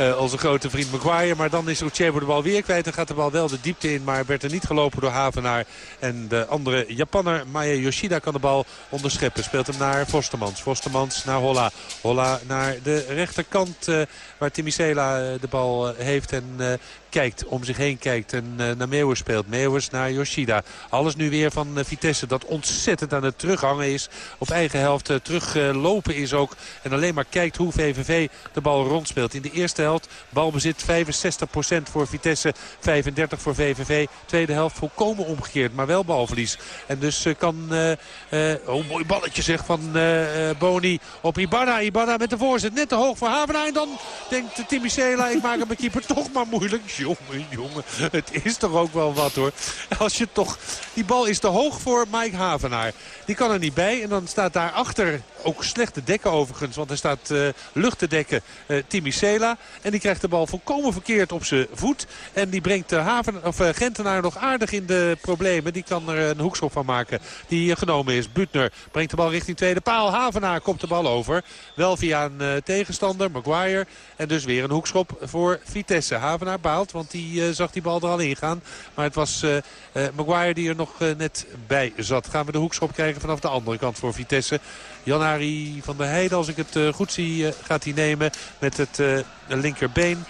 uh, onze grote vriend Maguire. Maar dan is Uchebo de bal weer kwijt. Dan gaat de bal wel de diepte in. Maar werd er niet gelopen door Havenaar. En de andere Japanner, Maya Yoshida, kan de bal onderscheppen. Speelt hem naar Vostermans. Vostermans naar Holla. Holla naar de rechterkant uh, waar Timisela de bal heeft. En kijkt, om zich heen kijkt en naar Meeuwers speelt. Meeuwers naar Yoshida. Alles nu weer van Vitesse dat ontzettend aan het terughangen is. Op eigen helft teruglopen is ook. En alleen maar kijkt hoe VVV de bal. In de eerste helft balbezit 65% voor Vitesse, 35% voor VVV. Tweede helft volkomen omgekeerd, maar wel balverlies. En dus kan, oh mooi balletje zeg van Boni op Ibarra. Ibarra met de voorzet net te hoog voor Havenaar. En dan denkt Timicela, ik maak hem mijn keeper toch maar moeilijk jongen, jongen. Het is toch ook wel wat hoor. Als je toch... Die bal is te hoog voor Mike Havenaar. Die kan er niet bij. En dan staat daarachter ook slecht te dekken overigens. Want er staat uh, lucht te dekken uh, Timicela. En die krijgt de bal volkomen verkeerd op zijn voet. En die brengt de Haven, of, uh, Gentenaar nog aardig in de problemen. Die kan er een hoekschop van maken die genomen is. Butner brengt de bal richting tweede paal. Havenaar komt de bal over. Wel via een tegenstander, Maguire. En dus weer een hoekschop voor Vitesse. Havenaar baalt, want die zag die bal er al in gaan. Maar het was Maguire die er nog net bij zat. Gaan we de hoekschop krijgen vanaf de andere kant voor Vitesse. Jan-Ari van der Heijden, als ik het uh, goed zie, gaat hij nemen met het uh, linkerbeen.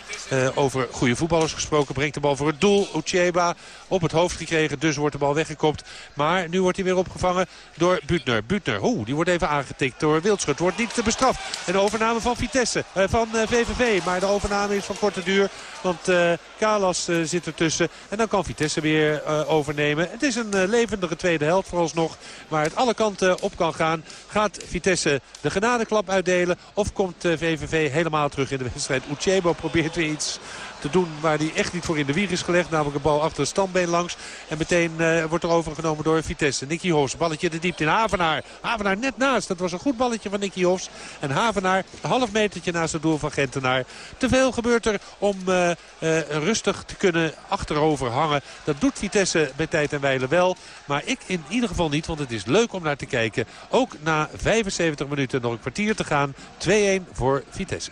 over goede voetballers gesproken, brengt de bal voor het doel. Ucheba op het hoofd gekregen, dus wordt de bal weggekopt. Maar nu wordt hij weer opgevangen door Butner. Butner, oeh, die wordt even aangetikt door Wildschut. Wordt niet te bestraft. En de overname van Vitesse, van VVV. Maar de overname is van korte duur, want Kalas zit ertussen. En dan kan Vitesse weer overnemen. Het is een levendige tweede helft vooralsnog, waar het alle kanten op kan gaan. Gaat Vitesse de genadeklap uitdelen? Of komt VVV helemaal terug in de wedstrijd? Uchebo probeert weer iets te doen waar hij echt niet voor in de wieg is gelegd. Namelijk een bal achter het standbeen langs. En meteen uh, wordt er overgenomen door Vitesse. Nicky Hofs, balletje de diepte in Havenaar. Havenaar net naast. Dat was een goed balletje van Nicky Hofs. En Havenaar een half metertje naast het doel van Gentenaar. Te veel gebeurt er om uh, uh, rustig te kunnen achterover hangen. Dat doet Vitesse bij tijd en wijle wel. Maar ik in ieder geval niet, want het is leuk om naar te kijken. Ook na 75 minuten nog een kwartier te gaan. 2-1 voor Vitesse.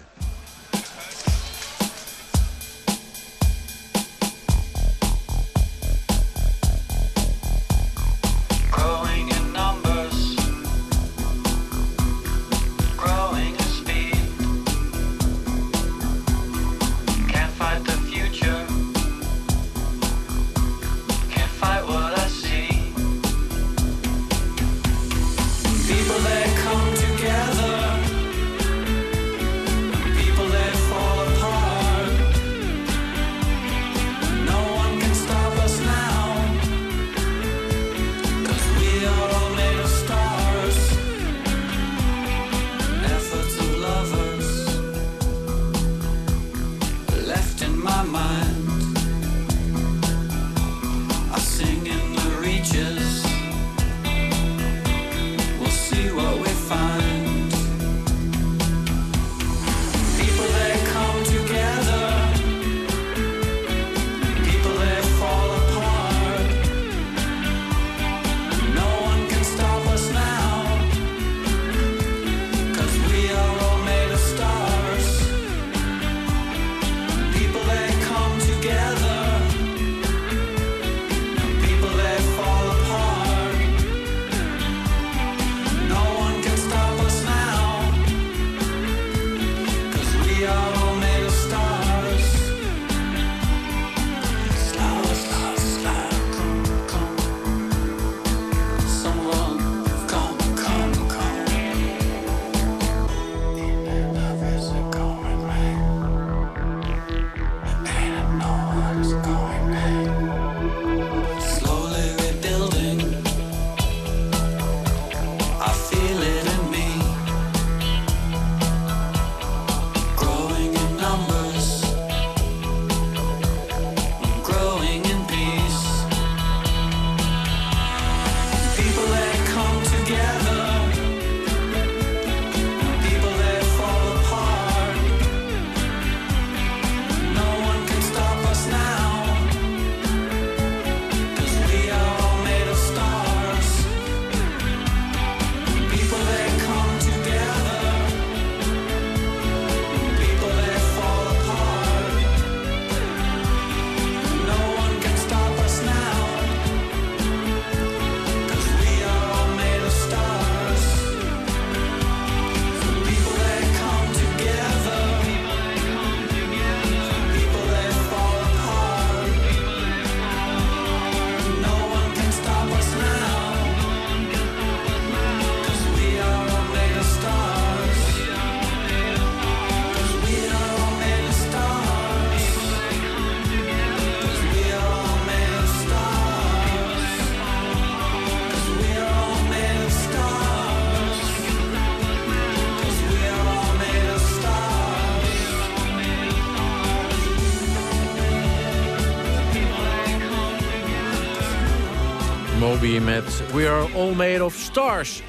Met We Are All Made of Stars.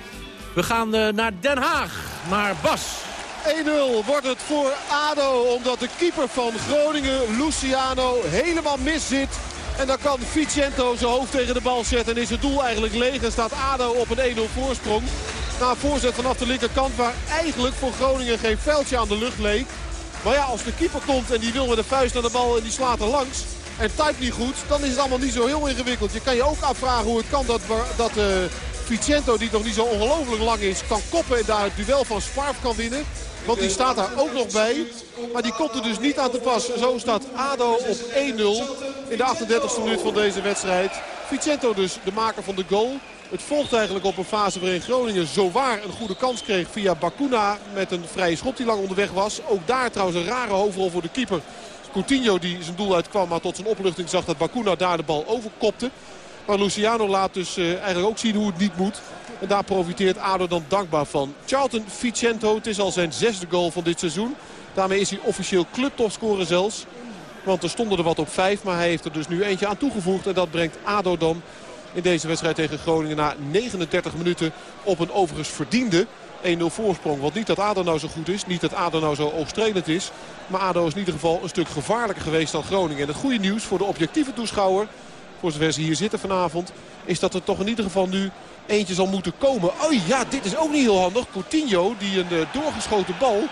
We gaan uh, naar Den Haag, naar Bas. 1-0 wordt het voor ADO omdat de keeper van Groningen, Luciano, helemaal mis zit. En dan kan Vicento zijn hoofd tegen de bal zetten en is het doel eigenlijk leeg. En staat ADO op een 1-0 voorsprong. Na een voorzet vanaf de linkerkant waar eigenlijk voor Groningen geen veldje aan de lucht leek. Maar ja, als de keeper komt en die wil met de vuist naar de bal en die slaat er langs en typt niet goed, dan is het allemaal niet zo heel ingewikkeld. Je kan je ook afvragen hoe het kan dat, dat uh, Vicento, die nog niet zo ongelooflijk lang is, kan koppen en daar het duel van Sparf kan winnen. Want die staat daar ook nog bij. Maar die komt er dus niet aan te pas. Zo staat ADO op 1-0 in de 38e minuut van deze wedstrijd. Vicento dus de maker van de goal. Het volgt eigenlijk op een fase waarin Groningen zowaar een goede kans kreeg via Bakuna met een vrije schop die lang onderweg was. Ook daar trouwens een rare hoofdrol voor de keeper. Coutinho die zijn doel uitkwam maar tot zijn opluchting zag dat Bakuna daar de bal overkopte. Maar Luciano laat dus uh, eigenlijk ook zien hoe het niet moet. En daar profiteert ADO dan dankbaar van. Charlton Vicento, het is al zijn zesde goal van dit seizoen. Daarmee is hij officieel clubtopscorer zelfs. Want er stonden er wat op vijf, maar hij heeft er dus nu eentje aan toegevoegd. En dat brengt ADO dan in deze wedstrijd tegen Groningen na 39 minuten op een overigens verdiende 1-0 voorsprong. Want niet dat ADO nou zo goed is, niet dat ADO nou zo oogstrelend is. Maar ADO is in ieder geval een stuk gevaarlijker geweest dan Groningen. En het goede nieuws voor de objectieve toeschouwer, voor zover ze hier zitten vanavond... is dat er toch in ieder geval nu eentje zal moeten komen. Oh ja, dit is ook niet heel handig. Coutinho die een uh, doorgeschoten bal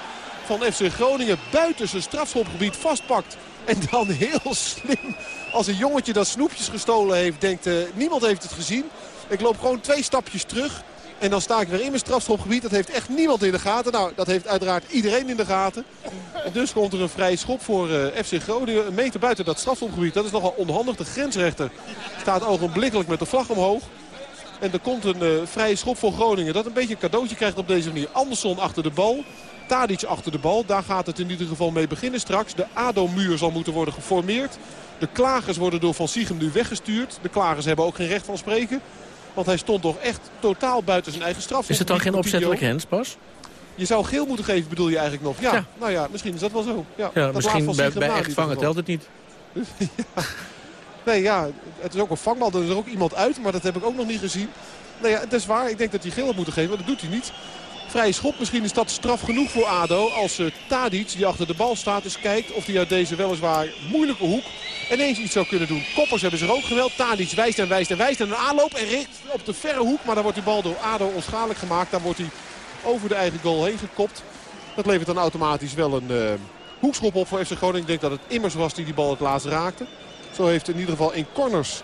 van FC Groningen buiten zijn strafschopgebied vastpakt. En dan heel slim, als een jongetje dat snoepjes gestolen heeft, denkt uh, niemand heeft het gezien. Ik loop gewoon twee stapjes terug. En dan sta ik weer in mijn strafschopgebied. Dat heeft echt niemand in de gaten. Nou, dat heeft uiteraard iedereen in de gaten. En dus komt er een vrije schop voor uh, FC Groningen. Een meter buiten dat strafschopgebied. Dat is nogal onhandig. De grensrechter staat ogenblikkelijk met de vlag omhoog. En er komt een uh, vrije schop voor Groningen. Dat een beetje een cadeautje krijgt op deze manier. Anderson achter de bal. Tadic achter de bal. Daar gaat het in ieder geval mee beginnen straks. De ADO-muur zal moeten worden geformeerd. De klagers worden door Van Siegem nu weggestuurd. De klagers hebben ook geen recht van spreken. Want hij stond toch echt totaal buiten zijn eigen straf. Is het dan geen opzettelijk hens pas? Je zou geel moeten geven, bedoel je eigenlijk nog? Ja, ja. nou ja, misschien is dat wel zo. Ja, ja misschien bij, bij echt vangen telt het niet. ja. Nee, ja, het is ook een vangbal. Er is er ook iemand uit, maar dat heb ik ook nog niet gezien. Nee, ja, het is waar. Ik denk dat hij geel had moeten geven, maar dat doet hij niet. Vrije schop, misschien is dat straf genoeg voor ADO. Als uh, Tadic, die achter de bal staat, eens kijkt of hij uit deze weliswaar moeilijke hoek ineens iets zou kunnen doen. Koppers hebben zich ook geweld. Tadic wijst en wijst en wijst en een aanloop en richt op de verre hoek. Maar dan wordt die bal door ADO onschadelijk gemaakt. Dan wordt hij over de eigen goal heen gekopt. Dat levert dan automatisch wel een uh, hoekschop op voor FC Groningen. Ik denk dat het Immers was die die bal het laatst raakte. Zo heeft in ieder geval in corners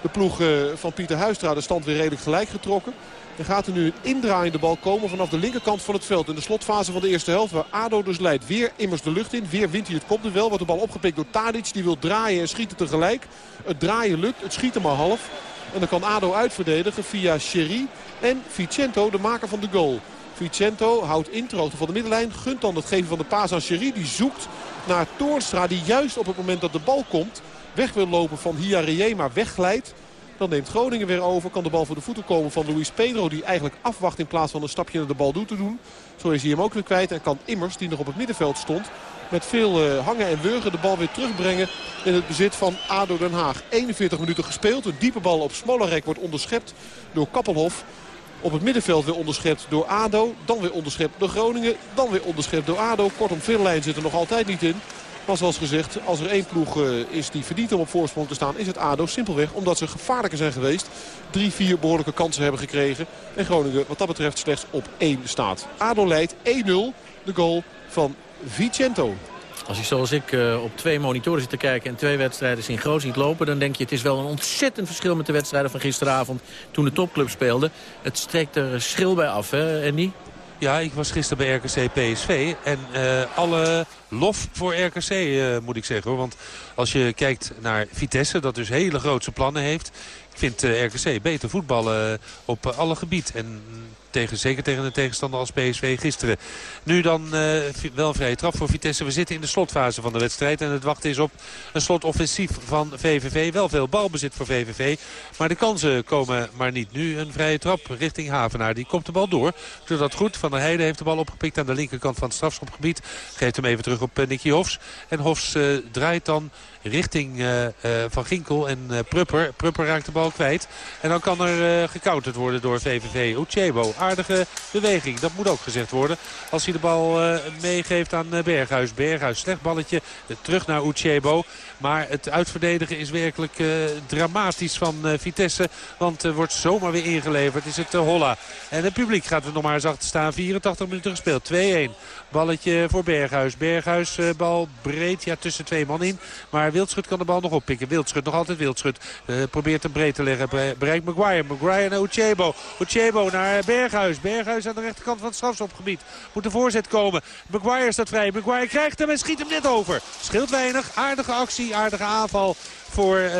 de ploeg uh, van Pieter Huistra de stand weer redelijk gelijk getrokken. Er gaat er nu een indraaiende bal komen vanaf de linkerkant van het veld. In de slotfase van de eerste helft waar ADO dus leidt. Weer immers de lucht in. Weer wint hij het kopduel. Wordt de bal opgepikt door Tadic. Die wil draaien en schieten tegelijk. Het draaien lukt. Het schieten maar half. En dan kan ADO uitverdedigen via Sherry en Vicento, de maker van de goal. Vicento houdt in ter hoogte van de middenlijn. Gunt dan het geven van de paas aan Sherry. Die zoekt naar Toornstra die juist op het moment dat de bal komt... weg wil lopen van Hiarie, maar wegglijdt. Dan neemt Groningen weer over. Kan de bal voor de voeten komen van Luis Pedro. Die eigenlijk afwacht in plaats van een stapje naar de bal toe te doen. Zo is hij hem ook weer kwijt. En kan Immers, die nog op het middenveld stond... met veel uh, hangen en wurgen de bal weer terugbrengen in het bezit van ADO Den Haag. 41 minuten gespeeld. Een diepe bal op Smolarek wordt onderschept door Kappelhof. Op het middenveld weer onderschept door ADO. Dan weer onderschept door Groningen. Dan weer onderschept door ADO. Kortom, veel lijn zit er nog altijd niet in. Maar zoals gezegd, als er één ploeg uh, is die verdient om op voorsprong te staan... is het ADO simpelweg omdat ze gevaarlijker zijn geweest. Drie, vier behoorlijke kansen hebben gekregen. En Groningen wat dat betreft slechts op één staat. ADO leidt 1-0 de goal van Vicento. Als je zoals ik uh, op twee monitoren zit te kijken en twee wedstrijden synchroon ziet lopen... dan denk je het is wel een ontzettend verschil met de wedstrijden van gisteravond toen de topclub speelde. Het steekt er schil bij af, hè Andy? Ja, ik was gisteren bij RKC PSV. En uh, alle lof voor RKC, uh, moet ik zeggen. Hoor. Want als je kijkt naar Vitesse, dat dus hele grootse plannen heeft... Ik vind uh, RKC beter voetballen op alle gebied. En tegen, zeker tegen een tegenstander als PSV gisteren. Nu dan uh, wel vrije trap voor Vitesse. We zitten in de slotfase van de wedstrijd. En het wachten is op een slotoffensief van VVV. Wel veel balbezit voor VVV. Maar de kansen komen maar niet. Nu een vrije trap richting Havenaar. Die komt de bal door. Doet dat goed. Van der Heijden heeft de bal opgepikt aan de linkerkant van het strafschopgebied. Geeft hem even terug op uh, Nicky Hofs. En Hofs uh, draait dan richting uh, uh, Van Ginkel en uh, Prupper. Prupper raakt de bal kwijt. En dan kan er gecounterd worden door VVV. Uchebo, aardige beweging. Dat moet ook gezegd worden. Als hij de bal meegeeft aan Berghuis. Berghuis, slecht balletje. terug naar Uchebo. Maar het uitverdedigen is werkelijk dramatisch van Vitesse. Want er wordt zomaar weer ingeleverd. Is het Holla. En het publiek gaat er nog maar eens achter staan. 84 minuten gespeeld. 2-1. Balletje voor Berghuis. Berghuis bal breed. Ja, tussen twee man in. Maar Wildschut kan de bal nog oppikken. Wildschut nog altijd Wildschut. Uh, probeert hem breed te leggen. Bereikt Maguire. Maguire naar Uchebo. Uchebo naar Berghuis. Berghuis aan de rechterkant van het strafschopgebied. Moet de voorzet komen. Maguire staat vrij. Maguire krijgt hem en schiet hem net over. Scheelt weinig. Aardige actie. Aardige aanval voor uh,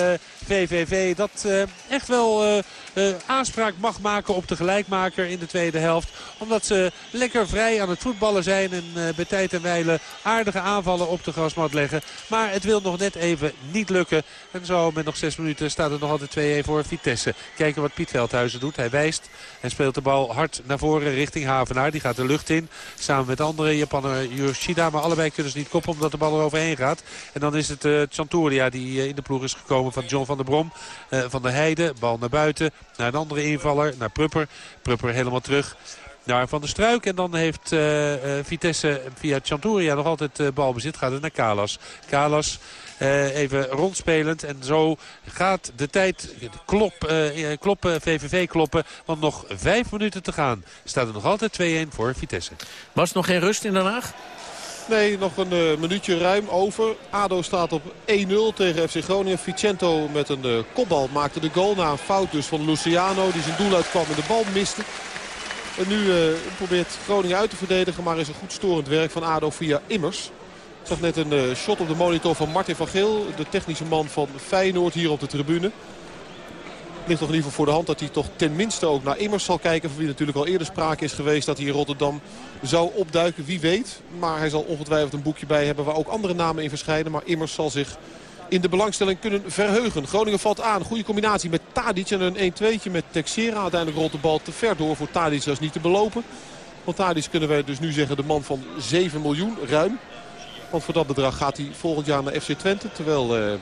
VVV. Dat uh, echt wel uh, uh, aanspraak mag maken op de gelijkmaker in de tweede helft. Omdat ze lekker vrij aan het voetballen zijn. En bij tijd en wijle aardige aanvallen op de grasmat leggen. Maar het wil nog net even niet lukken. En zo met nog zes minuten staat het nog altijd 2-1 voor Vitesse. Kijken wat Piet Veldhuizen doet. Hij wijst en speelt de bal hard naar voren richting Havenaar. Die gaat de lucht in samen met andere Japaner Yoshida. Maar allebei kunnen ze niet koppen omdat de bal er overheen gaat. En dan is het uh, Chanturia die in de ploeg is gekomen van John van der Brom. Uh, van der Heide, bal naar buiten. Naar een andere invaller, naar Prupper. Prupper helemaal terug naar Van der Struik. En dan heeft uh, uh, Vitesse via Chanturia nog altijd uh, balbezit. Gaat het naar Kalas. Kalas even rondspelend. En zo gaat de tijd klop, kloppen, VVV kloppen. Want nog vijf minuten te gaan. Staat er nog altijd 2-1 voor Vitesse. Was nog geen rust in Den Haag? Nee, nog een uh, minuutje ruim over. ADO staat op 1-0 tegen FC Groningen. Vicento met een uh, kopbal maakte de goal na een fout dus van Luciano. Die zijn doel uitkwam en de bal miste. En nu uh, probeert Groningen uit te verdedigen. Maar is een goed storend werk van ADO via Immers. Ik zag net een shot op de monitor van Martin van Geel. De technische man van Feyenoord hier op de tribune. Ligt toch in ieder geval voor de hand dat hij toch tenminste ook naar Immers zal kijken. Van wie natuurlijk al eerder sprake is geweest dat hij in Rotterdam zou opduiken. Wie weet. Maar hij zal ongetwijfeld een boekje bij hebben waar ook andere namen in verschijnen. Maar Immers zal zich in de belangstelling kunnen verheugen. Groningen valt aan. Goede combinatie met Tadic en een 1-2'tje met Texera. Uiteindelijk rolt de bal te ver door voor Tadic. Dat is niet te belopen. Want Tadic kunnen wij dus nu zeggen de man van 7 miljoen ruim. Want voor dat bedrag gaat hij volgend jaar naar FC Twente. Terwijl uh,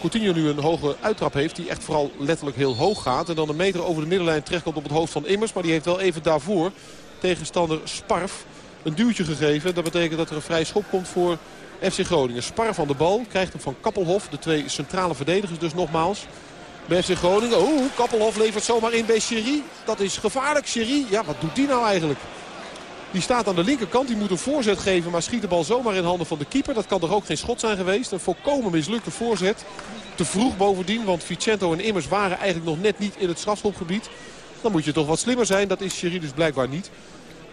Coutinho nu een hoge uittrap heeft. Die echt vooral letterlijk heel hoog gaat. En dan een meter over de middenlijn terechtkomt op het hoofd van Immers. Maar die heeft wel even daarvoor tegenstander Sparf een duwtje gegeven. Dat betekent dat er een vrij schop komt voor FC Groningen. Spar van de bal. Krijgt hem van Kappelhof. De twee centrale verdedigers dus nogmaals. Bij FC Groningen. Oeh, Kappelhof levert zomaar in bij Sherry. Dat is gevaarlijk. Sherry, ja wat doet die nou eigenlijk? Die staat aan de linkerkant. Die moet een voorzet geven. Maar schiet de bal zomaar in handen van de keeper. Dat kan toch ook geen schot zijn geweest. Een volkomen mislukte voorzet. Te vroeg bovendien. Want Vicento en Immers waren eigenlijk nog net niet in het strafschopgebied. Dan moet je toch wat slimmer zijn. Dat is Sherry dus blijkbaar niet.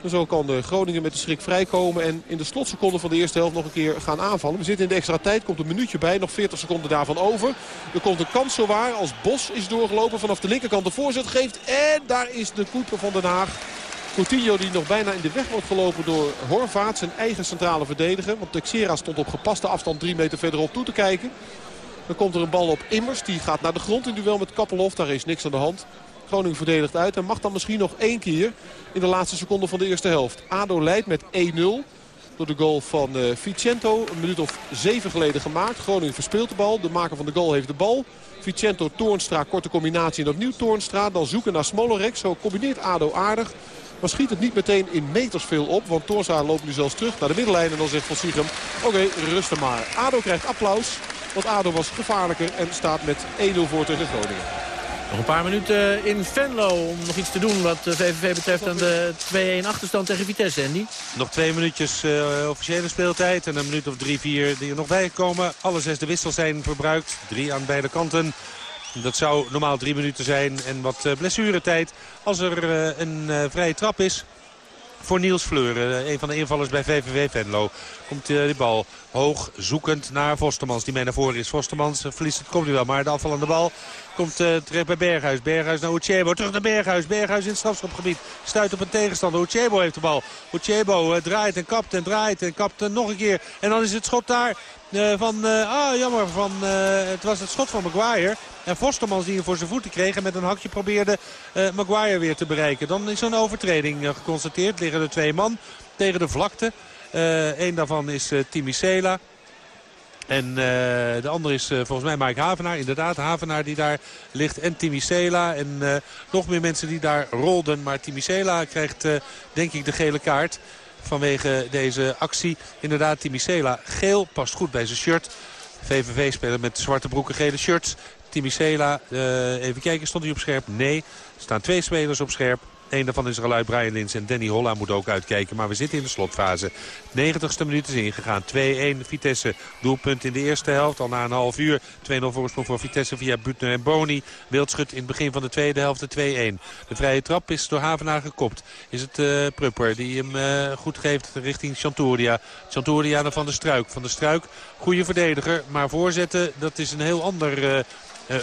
En zo kan de Groningen met de schrik vrijkomen. En in de slotseconde van de eerste helft nog een keer gaan aanvallen. We zitten in de extra tijd. Komt een minuutje bij. Nog 40 seconden daarvan over. Er komt een kans zowaar als Bos is doorgelopen. Vanaf de linkerkant de voorzet geeft. En daar is de Koeper van Den Haag. Coutinho die nog bijna in de weg wordt gelopen door Horvaat. Zijn eigen centrale verdediger. Want Texera stond op gepaste afstand drie meter verderop toe te kijken. Dan komt er een bal op Immers. Die gaat naar de grond in duel met Kappelhof. Daar is niks aan de hand. Groningen verdedigt uit en mag dan misschien nog één keer in de laatste seconde van de eerste helft. ADO leidt met 1-0 door de goal van uh, Vicento. Een minuut of zeven geleden gemaakt. Groningen verspeelt de bal. De maker van de goal heeft de bal. Vicento, Toornstra, korte combinatie en opnieuw Toornstra. Dan zoeken naar Smolarek. Zo combineert ADO aardig. Maar schiet het niet meteen in meters veel op. Want Toornstra loopt nu zelfs terug naar de middenlijn. En dan zegt Van Siegem, oké, okay, rustig maar. ADO krijgt applaus. Want ADO was gevaarlijker en staat met 1-0 voor tegen Groningen. Nog een paar minuten in Venlo om nog iets te doen wat de VVV betreft aan de 2-1 achterstand tegen Vitesse, Andy. Nog twee minuutjes uh, officiële speeltijd en een minuut of drie, vier die er nog bij komen. Alle zes de wissels zijn verbruikt, drie aan beide kanten. Dat zou normaal drie minuten zijn en wat uh, blessuretijd. Als er uh, een vrije trap is, voor Niels Fleuren. Een van de invallers bij VVV Venlo. Komt die bal hoog zoekend naar Vostermans. Die mee naar voren is. Vostermans verliest het komt nu wel. Maar de afvallende bal komt uh, terecht bij Berghuis. Berghuis naar Uchebo. Terug naar Berghuis. Berghuis in het strafschopgebied. Stuit op een tegenstander. Uchebo heeft de bal. Uchebo draait en kapt en draait en kapt nog een keer. En dan is het schot daar van... ah, jammer. Van, het was het schot van Maguire. En Vostermans die hem voor zijn voeten kreeg. En met een hakje probeerde Maguire weer te bereiken. Dan is zo'n overtreding geconstateerd. Liggen er twee man tegen de vlakte. Eén daarvan is Timi Sela. En de andere is volgens mij Mike Havenaar. Inderdaad, Havenaar die daar ligt. En Timicela. En nog meer mensen die daar rolden. Maar Timicela krijgt denk ik de gele kaart. Vanwege deze actie. Inderdaad, Timicela geel. Past goed bij zijn shirt. VVV spelen met zwarte broeken, gele shirts. Timicela, even kijken, stond hij op scherp? Nee. Er staan twee spelers op scherp. Eén daarvan is er. Brian Lins en Danny Holla moet ook uitkijken. Maar we zitten in de slotfase. 90ste minuut is ingegaan. 2-1 Vitesse. Doelpunt in de eerste helft. Al na een half uur. 2-0 voorsprong voor Vitesse via Butner en Boni. Wildschut in het begin van de tweede helft de 2-1. De vrije trap is door Havenaar gekopt. Is het uh, Prupper die hem uh, goed geeft richting Chanturia. Chanturia naar Van der Struik. Van der Struik, goede verdediger. Maar voorzetten, dat is een heel ander... Uh,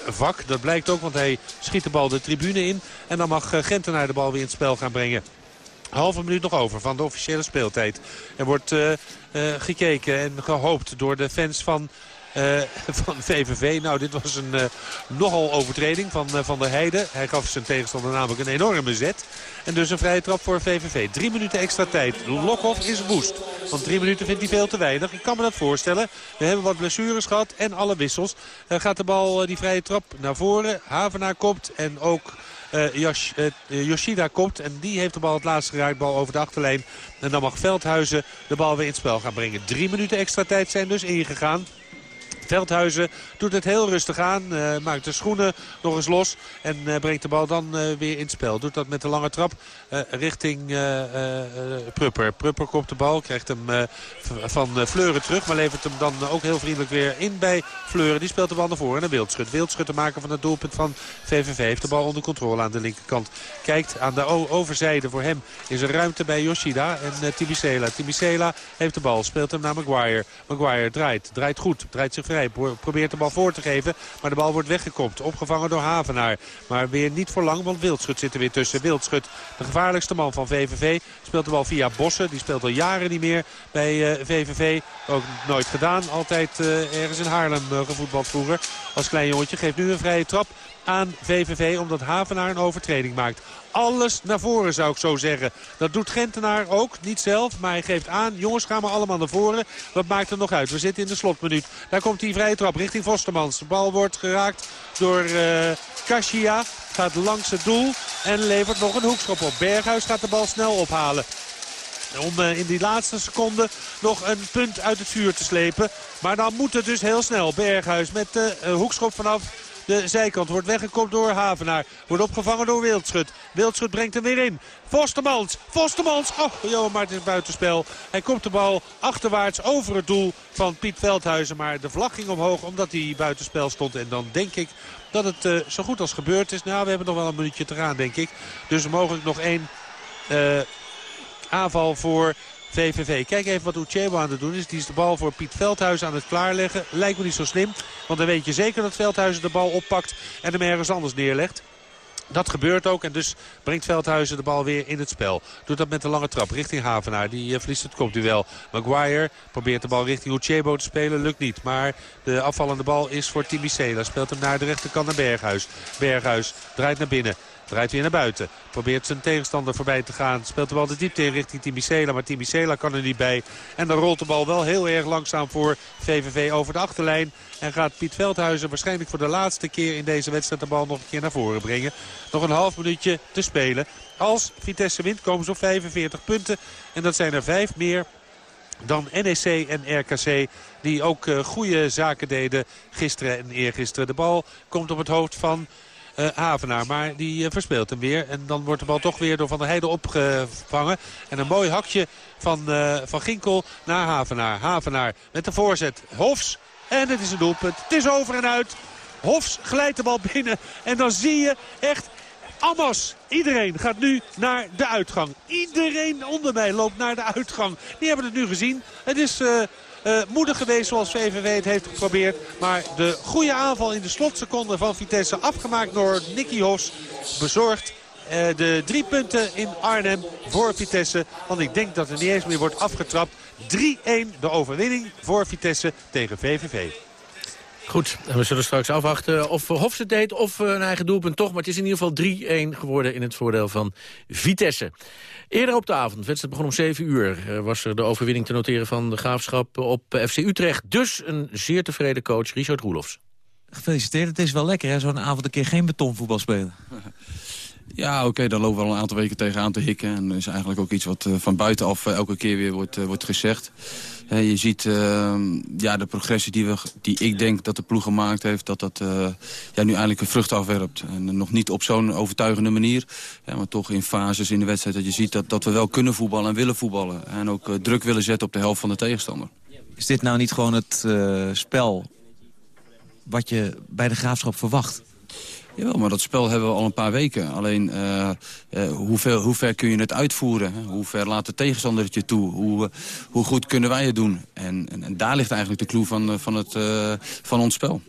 vak. Dat blijkt ook, want hij schiet de bal de tribune in. En dan mag uh, Gentenaar de bal weer in het spel gaan brengen. Halve minuut nog over van de officiële speeltijd. Er wordt uh, gekeken en gehoopt door de fans van eh, van VVV. Nou, dit was een uh, nogal overtreding van uh, Van der Heijden. Hij gaf zijn tegenstander namelijk een enorme zet. En dus een vrije trap voor VVV. Drie minuten extra tijd. Lokhoff is woest. Want drie minuten vindt hij veel te weinig. Ik kan me dat voorstellen. We hebben wat blessures gehad en alle wissels. gaat de bal, die vrije trap, naar voren. Havenaar kopt en ook... Yosh, Yoshida komt. En die heeft de bal het laatste geraakt. Bal over de achterlijn. En dan mag Veldhuizen de bal weer in het spel gaan brengen. Drie minuten extra tijd zijn dus ingegaan. Veldhuizen doet het heel rustig aan. Uh, maakt de schoenen nog eens los. En uh, brengt de bal dan uh, weer in het spel. Doet dat met de lange trap richting Prupper. Prupper komt de bal. Krijgt hem van Fleuren terug. Maar levert hem dan ook heel vriendelijk weer in bij Fleuren. Die speelt de bal naar voren. En een Wildschut. Wildschut te maken van het doelpunt van VVV. Heeft de bal onder controle aan de linkerkant. Kijkt aan de overzijde. Voor hem is er ruimte bij Yoshida en Tibicela. Tibicela heeft de bal. Speelt hem naar Maguire. Maguire draait. Draait goed. Draait zich Probeert de bal voor te geven. Maar de bal wordt weggekopt. Opgevangen door Havenaar. Maar weer niet voor lang, want Wildschut zit er weer tussen. Wildschut, de gevaarlijkste man van VVV. Speelt de bal via Bossen. Die speelt al jaren niet meer bij VVV. Eh, Ook nooit gedaan. Altijd uh, ergens in Haarlem uh, gevoetbald vroeger. Als klein jongetje geeft nu een vrije trap aan VVV omdat Havenaar een overtreding maakt. Alles naar voren zou ik zo zeggen. Dat doet Gentenaar ook, niet zelf, maar hij geeft aan. Jongens, gaan maar allemaal naar voren. Wat maakt er nog uit? We zitten in de slotminuut. Daar komt die vrije trap richting Vostermans. De bal wordt geraakt door uh, Kashia. Gaat langs het doel en levert nog een hoekschop op. Berghuis gaat de bal snel ophalen. Om uh, in die laatste seconde nog een punt uit het vuur te slepen. Maar dan moet het dus heel snel. Berghuis met de uh, hoekschop vanaf de zijkant. Wordt weggekopt door Havenaar. Wordt opgevangen door Wildschut. Wildschut brengt hem weer in. Vostermans. Vostermans. Oh, Johan Martins buitenspel. Hij komt de bal achterwaarts over het doel van Piet Veldhuizen. Maar de vlag ging omhoog omdat hij buitenspel stond. En dan denk ik dat het uh, zo goed als gebeurd is. Nou, we hebben nog wel een minuutje te gaan, denk ik. Dus mogelijk nog één uh, aanval voor VVV. Kijk even wat Uchebo aan het doen is. Die is de bal voor Piet Veldhuizen aan het klaarleggen. Lijkt me niet zo slim. Want dan weet je zeker dat Veldhuizen de bal oppakt en hem ergens anders neerlegt. Dat gebeurt ook en dus brengt Veldhuizen de bal weer in het spel. Doet dat met de lange trap richting Havenaar. Die uh, verliest het kopduel. Maguire probeert de bal richting Uchebo te spelen. Lukt niet. Maar de afvallende bal is voor Timicela. Speelt hem naar de rechterkant naar Berghuis. Berghuis draait naar binnen. Draait weer naar buiten. Probeert zijn tegenstander voorbij te gaan. Speelt de bal de diepte in richting Timicela. Maar Timicela kan er niet bij. En dan rolt de bal wel heel erg langzaam voor VVV over de achterlijn. En gaat Piet Veldhuizen waarschijnlijk voor de laatste keer in deze wedstrijd de bal nog een keer naar voren brengen. Nog een half minuutje te spelen. Als Vitesse wint komen ze op 45 punten. En dat zijn er vijf meer dan NEC en RKC. Die ook uh, goede zaken deden gisteren en eergisteren. De bal komt op het hoofd van Havenaar. Maar die uh, verspeelt hem weer. En dan wordt de bal toch weer door Van der Heijden opgevangen. En een mooi hakje van, uh, van Ginkel naar Havenaar. Havenaar met de voorzet. Hofs. En het is een doelpunt. Het is over en uit. Hofs glijdt de bal binnen. En dan zie je echt Amos. Iedereen gaat nu naar de uitgang. Iedereen onder mij loopt naar de uitgang. Die hebben het nu gezien. Het is uh, moedig geweest zoals VVV het heeft geprobeerd. Maar de goede aanval in de slotseconde van Vitesse afgemaakt door Nicky Hos bezorgt uh, de drie punten in Arnhem voor Vitesse. Want ik denk dat er niet eens meer wordt afgetrapt. 3-1 de overwinning voor Vitesse tegen VVV. Goed, we zullen straks afwachten of Hofs het deed of een eigen doelpunt toch. Maar het is in ieder geval 3-1 geworden in het voordeel van Vitesse. Eerder op de avond, de wedstrijd begon om 7 uur... was er de overwinning te noteren van de Graafschap op FC Utrecht. Dus een zeer tevreden coach, Richard Roelofs. Gefeliciteerd, het is wel lekker hè, zo'n avond een keer geen betonvoetbal spelen. Ja, oké, okay, daar lopen we al een aantal weken tegenaan te hikken. En dat is eigenlijk ook iets wat uh, van buitenaf elke keer weer wordt, wordt gezegd. Je ziet ja, de progressie die, we, die ik denk dat de ploeg gemaakt heeft... dat dat ja, nu eindelijk een vrucht afwerpt. En nog niet op zo'n overtuigende manier. Ja, maar toch in fases in de wedstrijd dat je ziet dat, dat we wel kunnen voetballen en willen voetballen. En ook druk willen zetten op de helft van de tegenstander. Is dit nou niet gewoon het spel wat je bij de Graafschap verwacht? Jawel, maar dat spel hebben we al een paar weken. Alleen, uh, hoe, ver, kun je het uitvoeren? Hoe ver laat de tegenstander het je toe? Hoe, uh, hoe goed kunnen wij het doen? En, en, en, daar ligt eigenlijk de clue van, van, het, van ons spel.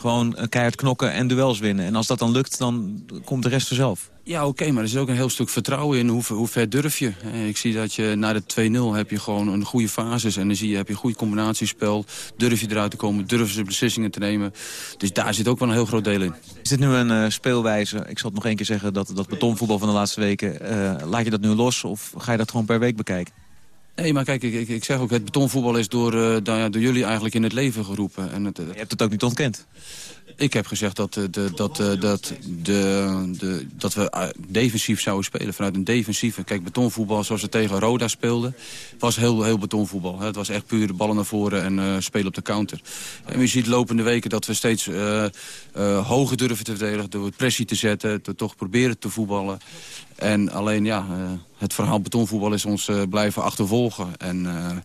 Gewoon eh, keihard knokken en duels winnen. En als dat dan lukt, dan komt de rest vanzelf. Ja, oké, maar er is ook een heel stuk vertrouwen in. Hoe, hoe ver durf je? Eh, Ik zie dat je na de 2-0 heb je gewoon een goede fases. En dan zie je, heb je een goed combinatiespel. Durf je eruit te komen, durf je beslissingen te nemen. Dus daar zit ook wel een heel groot deel in. Is dit nu een eh, speelwijze? Ik zal het nog één keer zeggen, dat, dat betonvoetbal van de laatste weken. eh, laat je dat nu los of ga je dat gewoon per week bekijken? Nee, maar kijk, ik, ik, ik zeg ook, het betonvoetbal is door, eh, nou door jullie eigenlijk in het leven geroepen. En het, Je hebt het ook niet ontkend. Ik heb gezegd dat, eh, de, dat, eh, dat, de, de, dat we eh, defensief zouden spelen. Vanuit een defensieve. Kijk, betonvoetbal zoals we tegen Roda speelden... was heel, heel betonvoetbal. hè. Het was echt puur de ballen naar voren en eh, spelen op de counter. En je ziet lopende weken dat we steeds eh, eh, hoger durven te verdedigen... door pressie te zetten, te toch proberen te voetballen. En alleen, ja, eh, het verhaal betonvoetbal is ons eh, blijven achtervolgen. En eh,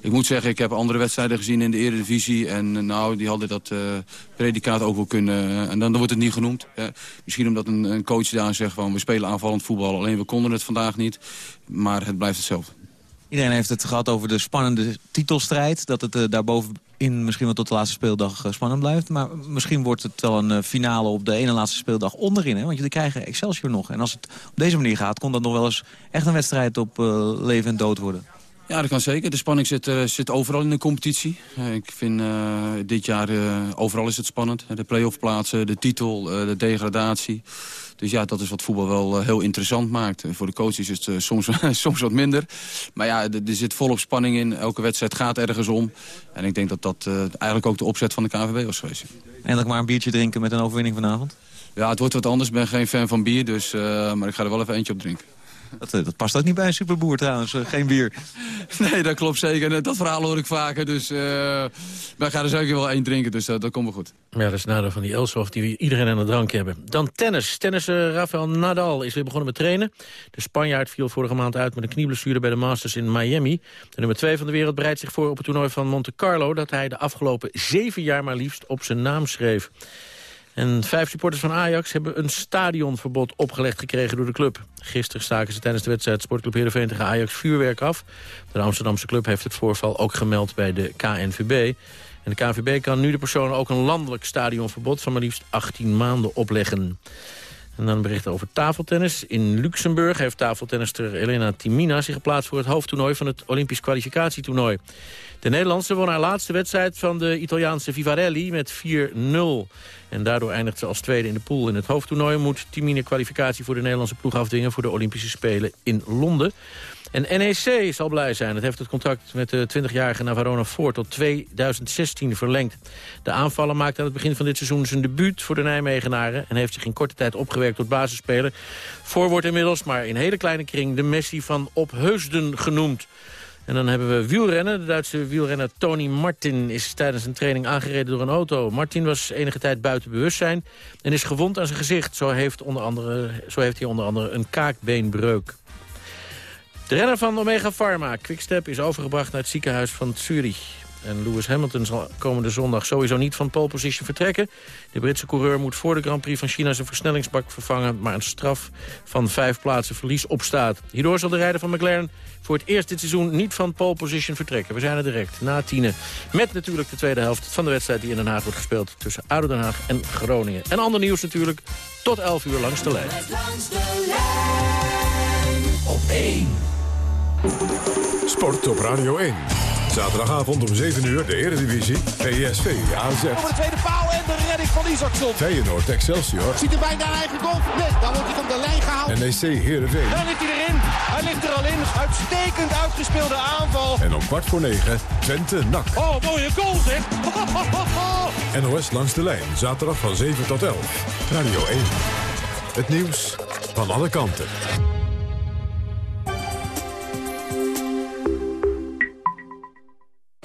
ik moet zeggen, ik heb andere wedstrijden gezien in de Eredivisie. En eh, nou, die hadden dat predicaat ook wel kunnen. en dan, dan wordt het niet genoemd. Misschien omdat een, een coach daar zegt van, we spelen aanvallend voetbal. Alleen we konden het vandaag niet. Maar het blijft hetzelfde. Iedereen heeft het gehad over de spannende titelstrijd. Dat het eh, daarbovenin misschien wel tot de laatste speeldag eh, spannend blijft. Maar misschien wordt het wel een eh, finale op de ene laatste speeldag onderin. Hè? Want jullie krijgen Excelsior nog. En als het op deze manier gaat, kon dat nog wel eens echt een wedstrijd op leven en dood worden. Ja, dat kan zeker. De spanning zit, zit overal in de competitie. Ik vind dit jaar overal is het spannend. De play-off plaatsen, de titel, de degradatie. Dus ja, dat is wat voetbal wel eh, heel interessant maakt. Voor de coaches is het eh, soms, soms wat minder. Maar ja, er er zit volop spanning in. Elke wedstrijd gaat ergens om. En ik denk dat dat eh, eigenlijk ook de opzet van de KVB was geweest. Eindelijk maar een biertje drinken met een overwinning vanavond. Ja, het wordt wat anders. Ik ben geen fan van bier, dus, maar ik ga er wel even eentje op drinken. Dat, eh, dat past ook niet bij een superboer trouwens, eh, geen bier. Nee, dat klopt zeker. Dat verhaal hoor ik vaker. Dus uh, wij gaan er zeker wel één drinken, dus dat, dat komt wel goed. Ja, dat is het nadeel van die Elsoft die we iedereen aan de drank hebben. Dan tennis. Tennisser Rafael Nadal is weer begonnen met trainen. De Spanjaard viel vorige maand uit met een knieblessure bij de Masters in Miami. De nummer 2 van de wereld bereidt zich voor op het toernooi van Monte Carlo... dat hij de afgelopen zeven jaar maar liefst op zijn naam schreef. En vijf supporters van Ajax hebben een stadionverbod opgelegd gekregen door de club. Gisteren staken ze tijdens de wedstrijd Sportclub Heerenveen tegen Ajax vuurwerk af. De Amsterdamse club heeft het voorval ook gemeld bij de KNVB. En de KNVB kan nu de personen ook een landelijk stadionverbod van maar liefst 18 maanden opleggen. En dan berichten over tafeltennis. In Luxemburg heeft tafeltennister Elena Timina zich geplaatst voor het hoofdtoernooi van het Olympisch kwalificatietoernooi. De Nederlandse won haar laatste wedstrijd van de Italiaanse Vivarelli met 4-0. En daardoor eindigt ze als tweede in de pool. In het hoofdtoernooi moet Timine kwalificatie voor de Nederlandse ploeg afdwingen... voor de Olympische Spelen in Londen. En NEC zal blij zijn. Het heeft het contract met de 20-jarige Navarone Ford tot 2016 verlengd. De aanvaller maakte aan het begin van dit seizoen zijn debuut voor de Nijmegenaren... en heeft zich in korte tijd opgewerkt tot basisspeler. Voor wordt inmiddels, maar in hele kleine kring... de Messi van Opheusden genoemd. En dan hebben we wielrennen. De Duitse wielrenner Tony Martin is tijdens een training aangereden door een auto. Martin was enige tijd buiten bewustzijn en is gewond aan zijn gezicht. Zo heeft, onder andere, zo heeft hij onder andere een kaakbeenbreuk. De renner van Omega Pharma, Quickstep, is overgebracht naar het ziekenhuis van Zurich. En Lewis Hamilton zal komende zondag sowieso niet van pole position vertrekken. De Britse coureur moet voor de Grand Prix van China zijn versnellingsbak vervangen... maar een straf van vijf plaatsen verlies opstaat. Hierdoor zal de rijder van McLaren voor het eerst dit seizoen niet van pole position vertrekken. We zijn er direct, na tienen. Met natuurlijk de tweede helft van de wedstrijd die in Den Haag wordt gespeeld... tussen ADO Den Haag en Groningen. En ander nieuws natuurlijk, tot 11 uur langs de lijn. Langs de lijn op 1. Sport op Radio 1. Zaterdagavond om 7 uur de Eredivisie. PSV AZ. Over de tweede paal en de redding van Isaacson. Feyenoord Excelsior. Ziet er bijna een eigen goal. Nee, dan wordt hij op de lijn gehaald. NEC Heerenveen. Dan ligt hij erin. Hij ligt er al in. Uitstekend uitgespeelde aanval. En om kwart voor negen Twente NAC. Oh, mooie goal zeg. NOS langs de lijn. Zaterdag van 7 tot 11. Radio 1. Het nieuws van alle kanten.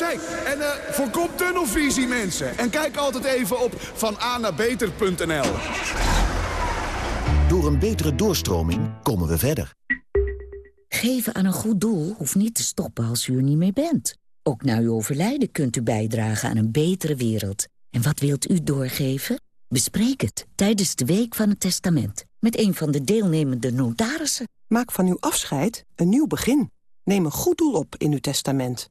En eh voorkom tunnelvisie, mensen. En kijk altijd even op vananabeter.nl. Door een betere doorstroming komen we verder. Geven aan een goed doel hoeft niet te stoppen als u er niet meer bent. Ook na uw overlijden kunt u bijdragen aan een betere wereld. En wat wilt u doorgeven? Bespreek het tijdens de Week van het Testament... met een van de deelnemende notarissen. Maak van uw afscheid een nieuw begin. Neem een goed doel op in uw testament.